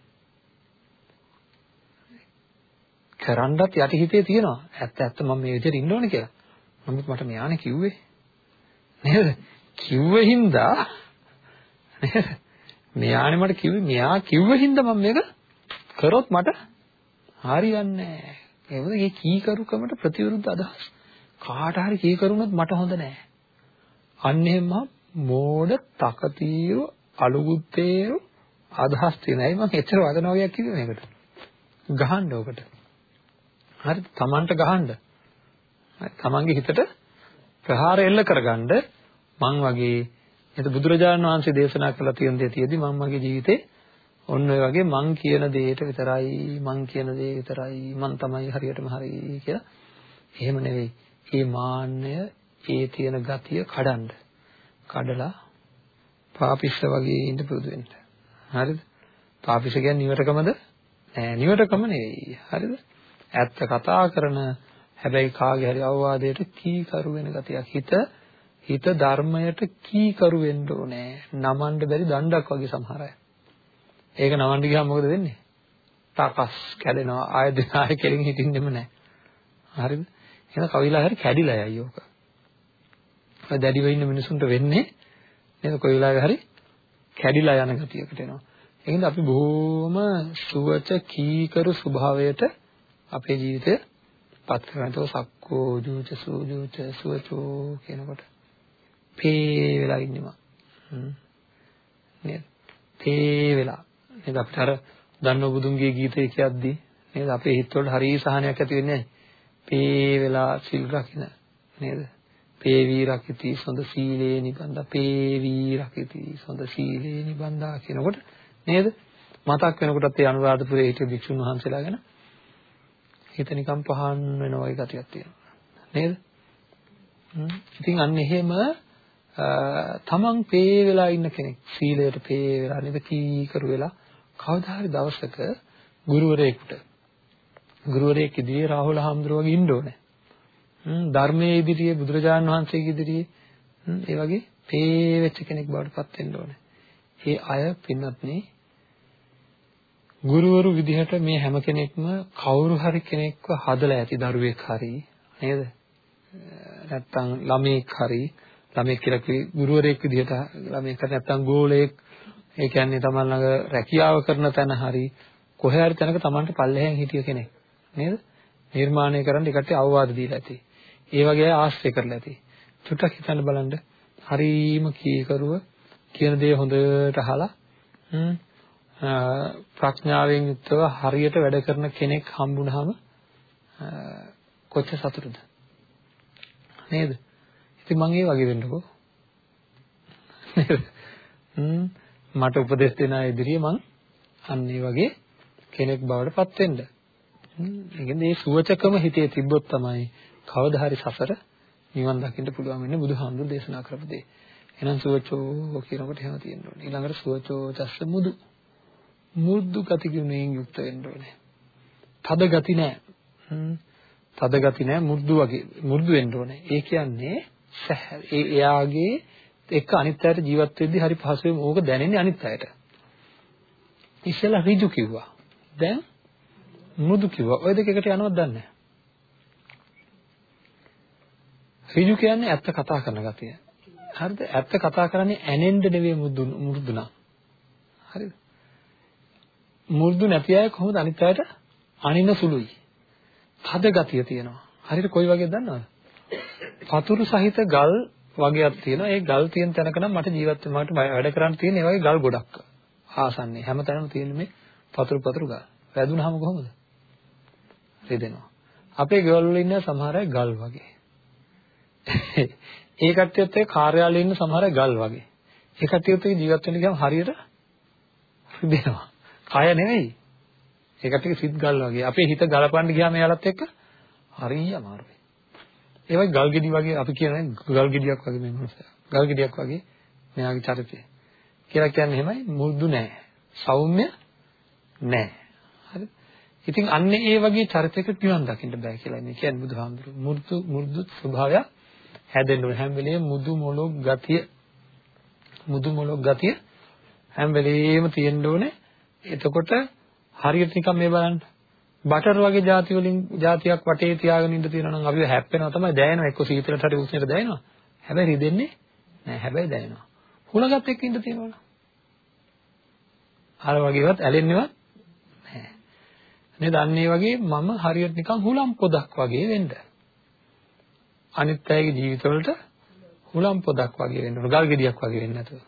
කරන්නත් යටි හිතේ තියෙනවා. ඇත්ත ඇත්ත මම මේ විදිහට ඉන්න ඕනේ කියලා. නමුත් මට මෙයානේ කිව්වේ. නේද? කිව්වේ හින්දා නේද? මෙයානේ මට කිව්වේ මෙයා කිව්වේ හින්දා මම මේක කරොත් මට හරියන්නේ නැහැ. ඒ වගේ මේ කීකරුකමට ප්‍රතිවිරුද්ධ අදහස්. කාට හරි කීකරුනොත් මට හොඳ නැහැ. අන්න එහෙම මෝඩ තකතිරු අලුගුත්තේරු අදහස් තියෙන. ඇයි මම එච්චර වදන වගේක් කිව්වේ මේකට? ගහන්න ඕකට. හරි තමන්ට ගහන්න. තමන්ගේ හිතට ප්‍රහාර එල්ල කරගන්න මං වගේ එත බුදුරජාණන් වහන්සේ දේශනා කළ තියෙන දේ තියදී මම මගේ ජීවිතේ ඔන්න ඔය වගේ මං කියන දේට විතරයි මං කියන දේ විතරයි මං තමයි හරියටම හරි කියලා. එහෙම නෙවෙයි. මේ මාන්නය ඒ තියෙන ගතිය කඩන්න. කඩලා පාපිස්ස වගේ ඉඳ පුරුදු වෙන්න. හරිද? පාපිස්ස කියන්නේ නිවටකමද? නෑ නිවටකම නෙවෙයි. හරිද? ඇත්ත කතා කරන හැබැයි කාගේ හරි අවවාදයට කීකරු වෙන ගතියක්. හිත හිත ධර්මයට කීකරු වෙන්න ඕනේ. නමන්න බැරි දණ්ඩක් වගේ සමහර අය. ඒක නවන්න ගියාම මොකද වෙන්නේ? තකස් කැඩෙනවා. ආයෙ දින ආයෙ කෙලින් හිටින්නෙම නැහැ. හරිද? එහෙනම් කවිලා හරි කැඩිලා යයි ඕක. ඔය දැඩිව ඉන්න මිනිසුන්ට වෙන්නේ නේද? කොයි වෙලාවෙ හරි කැඩිලා යන ගතියකට එනවා. එහෙනම් අපි බොහොම සුවච කීකරු ස්වභාවයට අපේ ජීවිතය පත් කරගන්නතෝ සක්කෝ ජූච සූජූච සුවචෝ කියනකොට පේ වෙලා ඉන්නවා. නේද? තේ වෙලා. නේද අපිට අර දන්නෝ බුදුන්ගේ ගීතය කියද්දී නේද අපේ හිතවල හරි සහනයක් ඇති වෙන්නේ නැහැ. පේ වෙලා සිල් රකින්න නේද? පේවි රකිති සොඳ සීලේ නිබන්දා පේවි රකිති සොඳ සීලේ නිබන්දා කියනකොට නේද? මතක් වෙනකොටත් ඒ අනුරාධපුරයේ හිටිය භික්ෂුන් වහන්සේලා ගැන හිත නිකන් පහන් වෙන වගේ ගතියක් තියෙනවා. නේද? ඉතින් අන්න එහෙම තමන් පේ වෙලා ඉන්න කෙනෙක් සීලයට පේ වෙලා නේද කීකරු වෙලා කවදා හරි දවසක ගුරුවරයෙකුට ගුරුවරයෙක් ඉදිරියේ රාහුල හාමුදුරුවෝ වගේ ඉන්න ඕනේ. ධර්මයේ ඉදිරියේ බුදුරජාණන් වහන්සේගේ ඉදිරියේ ඒ වගේ පේ වෙච්ච කෙනෙක් බවට පත් වෙන්න ඕනේ. ඒ අය පින්වත්නි ගුරුවරු විදිහට මේ හැම කෙනෙක්ම කවුරු හරි කෙනෙක්ව හදලා ඇති දරුවෙක් හරි නේද? නැත්තම් ළමෙක් හරි ළමෙක් කියලා කිවි ගුරුවරයෙක් විදිහට ළමෙක් හරි නැත්තම් ගෝලයෙක් ඒ කියන්නේ තමන් ළඟ රැකියාව කරන තැන හරි කොහේ හරි තැනක තමන්ට පල්ලෙහෙන් හිටිය කෙනෙක් නේද? නිර්මාණය කරන්න එකට අවවාද දීලා ඇති. ඒ වගේ ආශ්‍රය කරලා ඇති. චුට්ටක් හිතන්න බලන්න. හරීම කීකරුව කියන දේ හොඳට අහලා ප්‍රඥාවෙන් යුක්තව හරියට වැඩ කරන කෙනෙක් හම්බුනහම කොච්චර සතුටුද නේද ඉතින් මම ඒ වගේ වෙන්නකෝ නේද මට උපදෙස් දෙන අය ඉදිරියේ මං අන්න ඒ වගේ කෙනෙක් බවට පත් වෙන්න. ඒ කියන්නේ මේ සුවචකම හිතේ තිබ්බොත් තමයි කවදා හරි සසර නිවන් දකින්න පුළුවන් වෙන්නේ බුදුහාමුදුරු දේශනා කරපු දේ. එහෙනම් සුවචෝ කියනකොට එහෙම තියෙන්න ඕනේ. ඊළඟට සුවචෝ චස්ස මුදු. මුද්දු ගති ගුණයෙන් යුක්ත වෙන්න ඕනේ. තද ගති නෑ. තද ගති නෑ මු르දු වගේ මු르දු වෙන්න ඕනේ. ඒ කියන්නේ ඒ එයාගේ එක්ක අනිත් අයට ජීවත් වෙද්දී හරි පහසුවෙන් ඕක දැනෙන්නේ අනිත් අයට. ඉස්සෙල්ලා ඍජු කිව්වා. දැන් මෘදු කිව්වා. ওই දෙක එකට යනවද දන්නේ නැහැ. ඍජු කියන්නේ ඇත්ත කතා කරන ගතිය. හරිද? ඇත්ත කතා කරන්නේ ඇනෙන්න නෙවෙයි මෘදු මෘදුනා. හරිද? මෘදු නැති අය කොහොමද අනිත් අයට අනින සුළුයි. තද ගතිය තියෙනවා. හරියට කොයි වගේද දන්නවද? පතුරු සහිත ගල් වගේක් තියෙනවා. ඒ ගල් තියෙන තැනක නම් මට ජීවත් වෙන්න මට වැඩ කරන්න තියෙන ඒ වගේ ගල් ගොඩක් ආසන්නේ. හැමතැනම තියෙන මේ පතුරු පතුරු ගල්. වැදුනහම කොහොමද? රිදෙනවා. අපේ ගෙවල් වල ඉන්න සමහර අය ගල් වගේ. *laughs* ඒ කට්ටියත් ඒ කාර්යාලයේ ඉන්න සමහර අය ගල් වගේ. ඒ කට්ටියත් ඒ ජීවත් වෙන්න ගියාම හරියට රිදෙනවා. කය නෙවෙයි. ඒ කට්ටියක සිත් ගල් වගේ. අපේ හිත ගලපන්න ගියාම එයාලත් එක්ක හරිය අමාරුයි. ඒ වගේ ගල් ගෙඩි වගේ අපි කියන්නේ ගල් ගෙඩියක් වගේ මේ මනුස්සයා. ගල් ගෙඩියක් වගේ මෙයාගේ චරිතය. කියලා කියන්නේ එහෙමයි මුදු නෑ. සෞම්‍ය නෑ. හරි. ඉතින් අන්න ඒ වගේ චරිතයක නිවන් දකින්න බෑ කියලා මේ කියන්නේ බුදුහාමුදුරු. මු르තු මු르දු ස්වභාවය හැදෙන්න ඕන හැම වෙලේම මුදු මොළොක් ගතිය මුදු මොළොක් ගතිය හැම වෙලේම තියෙන්න ඕනේ. එතකොට හරියට නිකන් මේ බලන්න බටර් වගේ ಜಾති වලින් ಜಾතියක් වටේ තියාගෙන ඉඳ තියෙනවා නම් අපිව හැප්පෙනවා තමයි දැනෙනවා. එක්ක සීතලට හරි උෂ්ණයට දැනෙනවා. හැබැයි රිදෙන්නේ නෑ හැබැයි දැනෙනවා. හුලගත් එක්ක ඉඳ තියෙනවා අර වගේවත් ඇලෙන්නේවත් නෑ නේද? අන්න ඒ වගේ මම හරියට නිකන් හුලම් පොදක් වගේ වෙන්න. අනිත් අයගේ ජීවිතවලට හුලම් පොදක් වගේ වෙන්න ඕන. ගල් ගෙඩියක් වගේ වෙන්න නැතුව.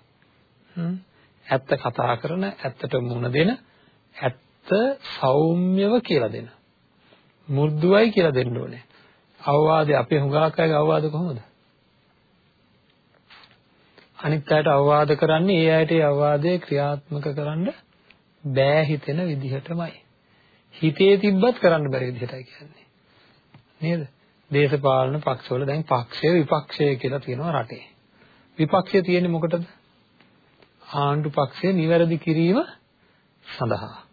ඇත්ත කතා කරන ඇත්තට මුණ දෙන ඇත්ත සෞම්‍යව කියලා දෙන. මුර්ධුවයි කියලා දෙන්න ඕනේ. අවවාදේ අපේ හුඟක් අයගේ අවවාද කොහොමද? අනිත් අයට අවවාද කරන්නේ ඒ අයට ඒ අවවාදේ ක්‍රියාත්මක කරන්න බෑ හිතෙන විදිහටමයි. හිතේ තිබ්බත් කරන්න බැරි විදිහටයි කියන්නේ. නේද? දේශපාලන පක්ෂවල දැන් පක්ෂය විපක්ෂය කියලා තියෙනවා රටේ. විපක්ෂය තියෙන්නේ මොකටද? ආණ්ඩු පක්ෂය නිවැරදි කිරීම සඳහා.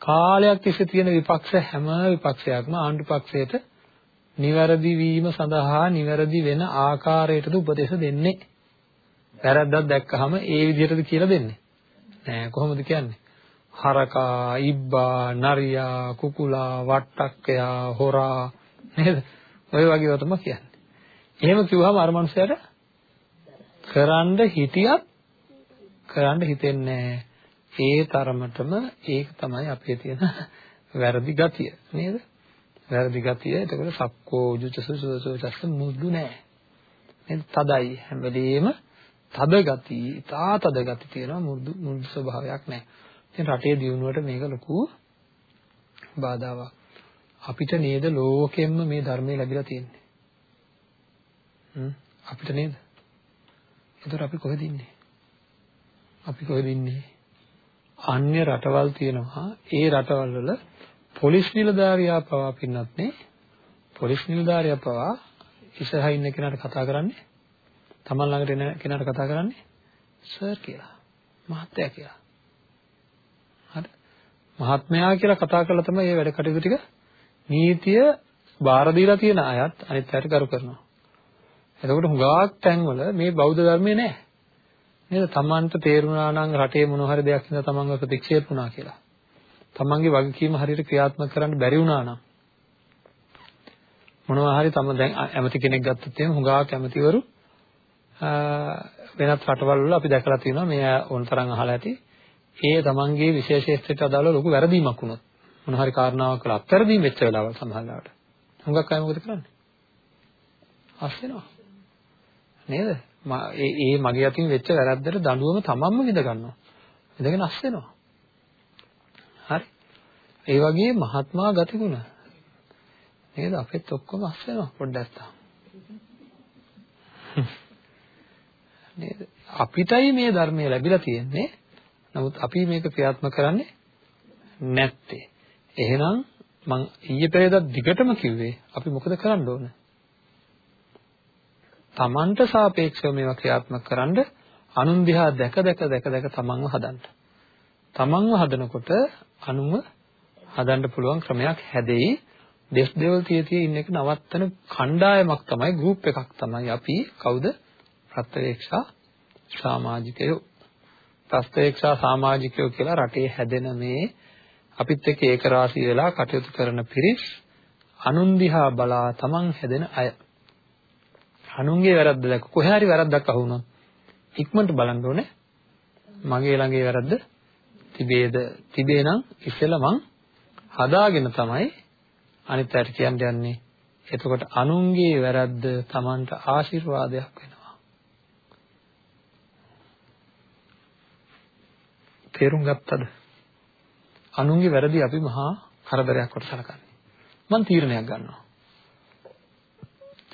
කාලයක් තිස්සේ තියෙන විපක්ෂ හැම විපක්ෂයක්ම ආණ්ඩු පක්ෂයට නිවැරදි වීම සඳහා නිවැරදි වෙන ආකාරයටද උපදේශ දෙන්නේ. වැරද්දක් දැක්කහම ඒ විදිහටද කියලා දෙන්නේ. නෑ කොහොමද කියන්නේ? හරකා, ඉබ්බා, නරියා, කුකුලා, වට්ටක්කයා, හොරා නේද? ඔය වගේ ඒවා තමයි කියන්නේ. එහෙම කිව්වම අර මනුස්සයාට කරන්න හිටියත් කරන්න හිතෙන්නේ ඒ තරමටම ඒක තමයි අපේ තියෙන වැරදි ගතිය නේද? වැරදි ගතිය. එතකොට සක්කෝ උජුචසසසස මුදු නෑ. නේද? තදයි හැම වෙලෙම තද ගති, තා තද ගති තියෙනවා මුදු මුදු ස්වභාවයක් නෑ. ඉතින් රටේ දියුණුවට මේක ලොකු බාධාවක්. අපිට නේද ලෝකෙම්ම මේ ධර්මය ලැබිලා තියෙන්නේ. හ්ම් අපිට නේද? එතකොට අපි කොහෙද ඉන්නේ? අපි කොහෙද ඉන්නේ? අන්‍ය රටවල් තියෙනවා. ඒ රටවල් වල පොලිස් නිලධාරියා පවා පින්නත් නේ. පොලිස් නිලධාරියා පවා ඉස්සරහා ඉන්න කෙනාට කතා කරන්නේ තමන් ළඟට එන කෙනාට කතා කරන්නේ සර් කියලා. මහත්තයා කියලා. හරි. මහත්මයා කියලා කතා කරලා තමයි මේ වැඩ කටයුතු ටික නීතිය බාර දීලා තියෙන අයත් අනිත් අයට කරු කරනවා. එතකොට හුඟක් තැන්වල මේ බෞද්ධ ධර්මයේ නැහැ. නේද? Tamanට තේරුණා නම් රටේ මොන හරි දෙයක් ඉඳලා Tamanව ප්‍රතික්ෂේප වුණා කියලා. Tamanගේ වගකීම හරියට ක්‍රියාත්මක කරන්න බැරි වුණා නම් මොනවා හරි තම දැන් ඇමති කෙනෙක් ගත්තොත් එහෙනම් හුඟක් ඇමතිවරු වෙනත් රටවල් වල අපි දැකලා තියෙනවා මේ ඕනතරම් අහලා ඇති. ඒ තමන්ගේ විශේෂේෂ්ත්‍රයට අදාළව ලොකු වැරදීමක් වුණොත් මොන හරි කාරණාවක් වල අත්තරදීම් වෙච්ච වෙලාවල් සමහරවිට. හුඟක් අය මොකද කරන්නේ? අස් වෙනවා. නේද? ඒ ඒ මගේ අතින් වෙච්ච වැරද්දට දඬුවම තමන්ම විඳ ගන්නවා. විඳගෙන අස් වෙනවා. හරි. ඒ වගේ මහත්මා ගතිගුණ නේද? අපෙත් ඔක්කොම අස් වෙනවා පොඩ්ඩක් තාම. නේද? අපිටයි මේ ධර්මය ලැබිලා තියෙන්නේ. නමුත් අපි මේක ක්‍රියාත්මක කරන්නේ නැත්තේ. එහෙනම් මං ඊයේ පෙරේදා දිගටම කිව්වේ අපි මොකද කරන්න ඕනේ? තමන්ට සාපේක්ෂව මේවා ක්‍රියාත්මක කරන්න අනුන් දිහා දැක දැක දැක දැක තමන්ව හදන්න. තමන්ව හදනකොට අනුන්ව හදන්න පුළුවන් ක්‍රමයක් හැදෙයි. දෙස් දෙවල් තිය තිය ඉන්න එක නවත්තන කණ්ඩායමක් තමයි ගෲප් එකක් තමයි අපි කවුද? ප්‍රත්‍යවේක්ෂා සමාජිකයෝ. ප්‍රත්‍යවේක්ෂා සමාජිකයෝ කියලා රටේ හැදෙන මේ අපිත් එක්ක ඒක රාශී වෙලා කටයුතු කරන පිරිස් අනුන් දිහා බලා තමන් හැදෙන අය. අනුන්ගේ වැරද්ද දැක්ක. කොහේ හරි වැරද්දක් අහුනොත් ඉක්මනට බලන්න ඕනේ. මගේ ළඟේ වැරද්ද තිබේද? තිබේ නම් ඉස්සෙල්ලා මං හදාගෙන තමයි අනිත් අයට කියන්න යන්නේ. එතකොට අනුන්ගේ වැරද්ද Tamanට ආශිර්වාදයක් වෙනවා. තේරුම් ගත්තද? අනුන්ගේ වැරදි අපි මහා කරදරයක් කොට සලකන්නේ මං තීරණයක් ගන්නවා.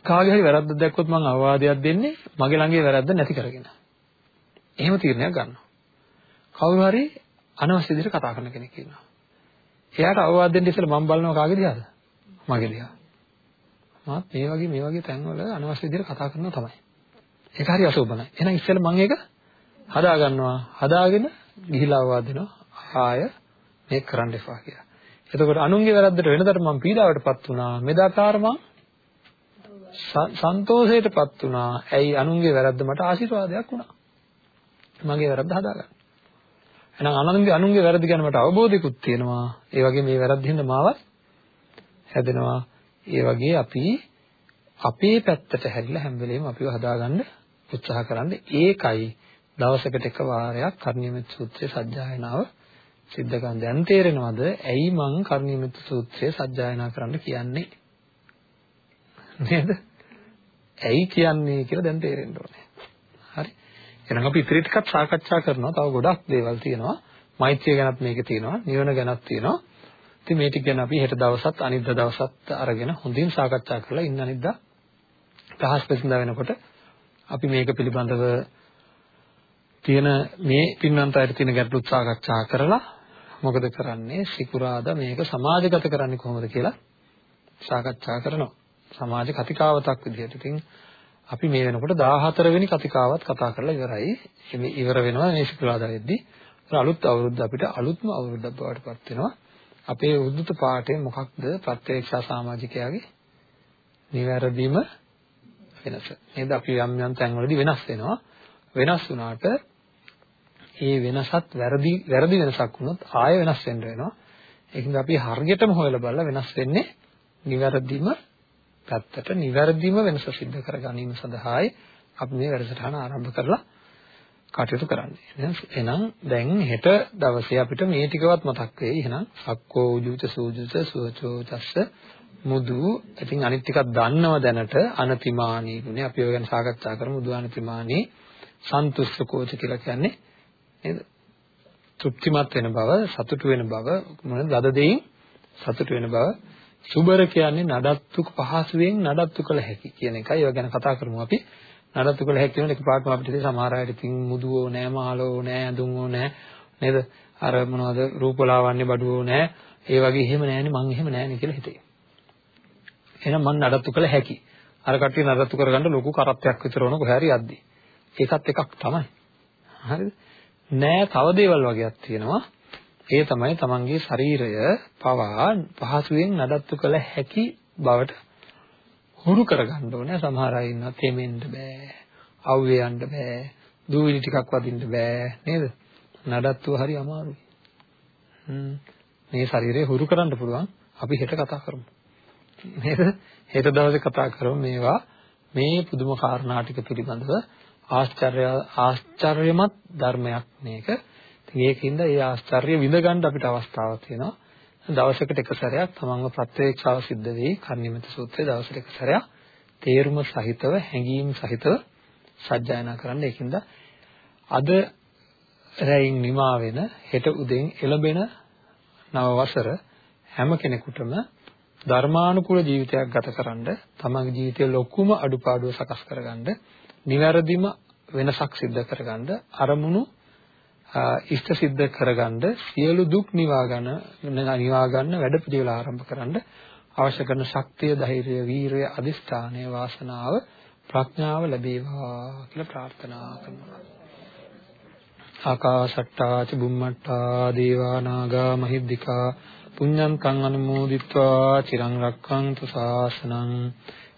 කාගේ හරි වැරද්දක් දැක්කොත් මම අවවාදයක් දෙන්නේ මගේ ළඟේ වැරද්ද නැති කරගෙන. එහෙම තීරණයක් ගන්නවා. කවුරු හරි අනවශ්‍ය විදිහට කතා කරන කෙනෙක් ඉන්නවා. එයාට අවවාද දෙන්න ඉස්සෙල්ලා මම බලනවා කාගේ දිහාද? මගේ දිහා. මාත් මේ වගේ මේ වගේ තැන්වල අනවශ්‍ය විදිහට කතා කරනවා තමයි. ඒක හරි අශෝභනයි. එහෙනම් ඉස්සෙල්ලා මම ඒක හදා ගන්නවා. හදාගෙන ගිහිලා අවවාද දෙනවා. ආය මේක කරන්න එපා කියලා. එතකොට අනුන්ගේ වැරද්දට වෙනදට මම පීඩාවටපත් වුණා. මෙදාකාර මම සන්තෝෂයටපත් වුණා. ඇයි අනුන්ගේ වැරද්ද මට ආශිර්වාදයක් වුණා. මගේ වැරද්ද හදාගන්න. එහෙනම් අනුන්ගේ අනුන්ගේ වැරද්ද ගැන මට අවබෝධයකුත් තියෙනවා. ඒ වගේ මේ වැරද්ද හින්දා මාවත් හැදෙනවා. ඒ වගේ අපි අපේ පැත්තට හැරිලා හැම වෙලෙම අපිව හදාගන්න උත්සාහ කරන්නේ ඒකයි දවසකට එක වාරයක් කර්ණීයමෙත් සූත්‍රයේ සජ්ජායනාව සිද්ධ කරන දැන් තේරෙනවද ඇයි මං කර්ණීයමෙත් සූත්‍රයේ සජ්ජායනා කරන්න කියන්නේ නේද? ඇයි කියන්නේ කියලා දැන් තේරෙන්න ඕනේ. හරි. එහෙනම් අපි ඉතිරි ටිකක් සාකච්ඡා කරනවා. තව ගොඩක් දේවල් තියෙනවා. මෛත්‍රිය ගැනත් මේක තියෙනවා. නිවන ගැනත් තියෙනවා. ඉතින් මේ ටික ගැන අපි හෙට දවසත් අනිද්දා දවසත් අරගෙන හොඳින් සාකච්ඡා කරලා ඉන්න අනිද්දා පහස් පෙසඳා වෙනකොට අපි මේක පිළිබඳව තියෙන මේ පින්වන්ත අයට තියෙන ගැටලුත් සාකච්ඡා කරලා මොකද කරන්නේ සිකුරාදා මේක සමාජගත කරන්නේ කොහොමද කියලා සාකච්ඡා කරනවා. සමාජ කතිකාවතක් විදිහට. ඉතින් අපි මේ වෙනකොට 14 වෙනි කතිකාවත් කතා කරලා ඉවරයි. මේ ඉවර වෙනවා මේ සිකුරාදා වෙද්දී. අලුත් අවුරුද්ද අපිට අලුත්ම අවුරුද්දක් බවට පත් වෙනවා. අපේ උද්දුත පාඩේ මොකක්ද ප්‍රත්‍යක්ෂ සමාජිකයාගේ නිවැරදිම වෙනස. නේද? අපි යම් යම් තැන්වලදී වෙනස් වෙනවා. වෙනස් වුණාට ඒ වෙනසත් වැරදි වැරදි වෙනසක් වුණොත් ආය වෙනස් වෙන්න වෙනවා. ඒකින්ද අපි හරියටම හොයලා බලලා වෙනස් වෙන්නේ නිවැරදිම පැත්තට නිවැරදිම වෙනස සිද්ධ කර ගැනීම සඳහායි අපි මේ වැඩසටහන ආරම්භ කරලා කටයුතු කරන්නේ. එහෙනම් දැන් හෙට දවසේ අපිට මේ ටිකවත් මතක් වෙයි. එහෙනම් සක්කෝ උජුච සූජුච සුවචෝ චස්ස මුදු. ඉතින් අනිත් ටිකක් දන්නව දැනට අනතිමානී ගුණේ අපි ඔය ගැන සාකච්ඡා කරමු. මුදු අනතිමානී සන්තුෂ්ඨ කෝච කියලා කියන්නේ නේද? තෘප්තිමත් වෙන බව, සතුටු වෙන බව, මොනද ලද දෙයින් සතුටු වෙන බව. සුබර කියන්නේ නඩත්තු පහසුවෙන් නඩත්තු කළ හැකි කියන එකයි. ඒව ගැන කතා කරමු අපි. නඩත්තු කළ හැකි වෙන එකපාරටම අපිට ඉතින් සමහර අයට ඉතින් මුදුවෝ නෑ, මාලෝ නෑ, ඇඳුම්වෝ නෑ නේද? අර මොනවද රූපලාවන්‍ය බඩුවෝ නෑ. ඒ වගේ එහෙම නෑනේ මං එහෙම නෑනේ කියලා හිතේ. එහෙනම් මං නඩත්තු කළ හැකි. අර කට්ටිය නඩත්තු කරගන්න ලොකු කරත්තයක් විතර වුණ කොහේ හරි යද්දි. ඒකත් එකක් තමයි. හරිද? නෑ තව දේවල් වගේක් තියෙනවා. ඒ තමයි තමන්ගේ ශරීරය පවා පහසුවෙන් නඩත්තු කළ හැකි බවට හුරු කරගන්න ඕනේ. සමහර අය ඉන්නවා තෙමෙන්න බෑ. අවුවේ යන්න බෑ. දූවිලි ටිකක් වදින්න බෑ නේද? නඩත්තුව හරි අමාරුයි. මේ ශරීරය හුරු කරන්න පුළුවන්. අපි හෙට කතා කරමු. නේද? හෙට දවසේ කතා කරමු මේවා මේ පුදුම කාරණා ටික පිළිබඳව ආශ්චර්ය ආශ්චර්යමත් ධර්මයක් මේක. ඉතින් ඒකින්ද ඒ ආශ්චර්ය විඳ ගන්න අපිට අවස්ථාවක් තියෙනවා. දවසකට එක සැරයක් තමන්ව ප්‍රත්‍යක්ෂව සිද්ධ වෙයි කර්ණිමත සූත්‍රයේ දවසට එක සැරයක් තේරුම සහිතව හැඟීම් සහිතව සජ්ජායනා කරන්න. ඒකින්ද අද රැයින් නිමා වෙන හෙට උදෙන් එළඹෙන නව වසර හැම කෙනෙකුටම ධර්මානුකූල ජීවිතයක් ගතකරනද තමන්ගේ ජීවිතයේ ලොකුම අඩුපාඩුව සකස් කරගන්න නිවැරදිම වෙනසක් සිද්ධ කරගන්න අරමුණු ඉෂ්ට සිද්ධ කරගන්න සියලු දුක් නිවා ගන්න නිවා ගන්න වැඩ පිළිවෙල ආරම්භ කරන්න අවශ්‍ය කරන ශක්තිය ධෛර්යය වීරය අදිස්ථානය වාසනාව ප්‍රඥාව ලැබේවා කියලා ප්‍රාර්ථනා කරනවා. ආකාශට්ටා චුම්මට්ටා දේවා නාග මහිද්దికා පුඤ්ඤන්තං අනුමෝදිත්වා චිරං රක්ඛන්තු ශාසනං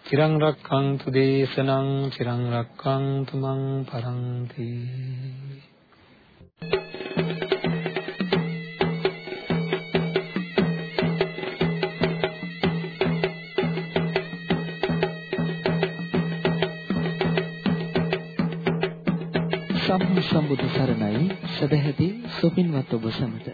චිරං රක්ඛන්තු දේශනං චිරං රක්ඛන්තු මං පරන්ති. සම්බුදු සරණයි. සදැහැති සුපින්වත් ඔබ සමට.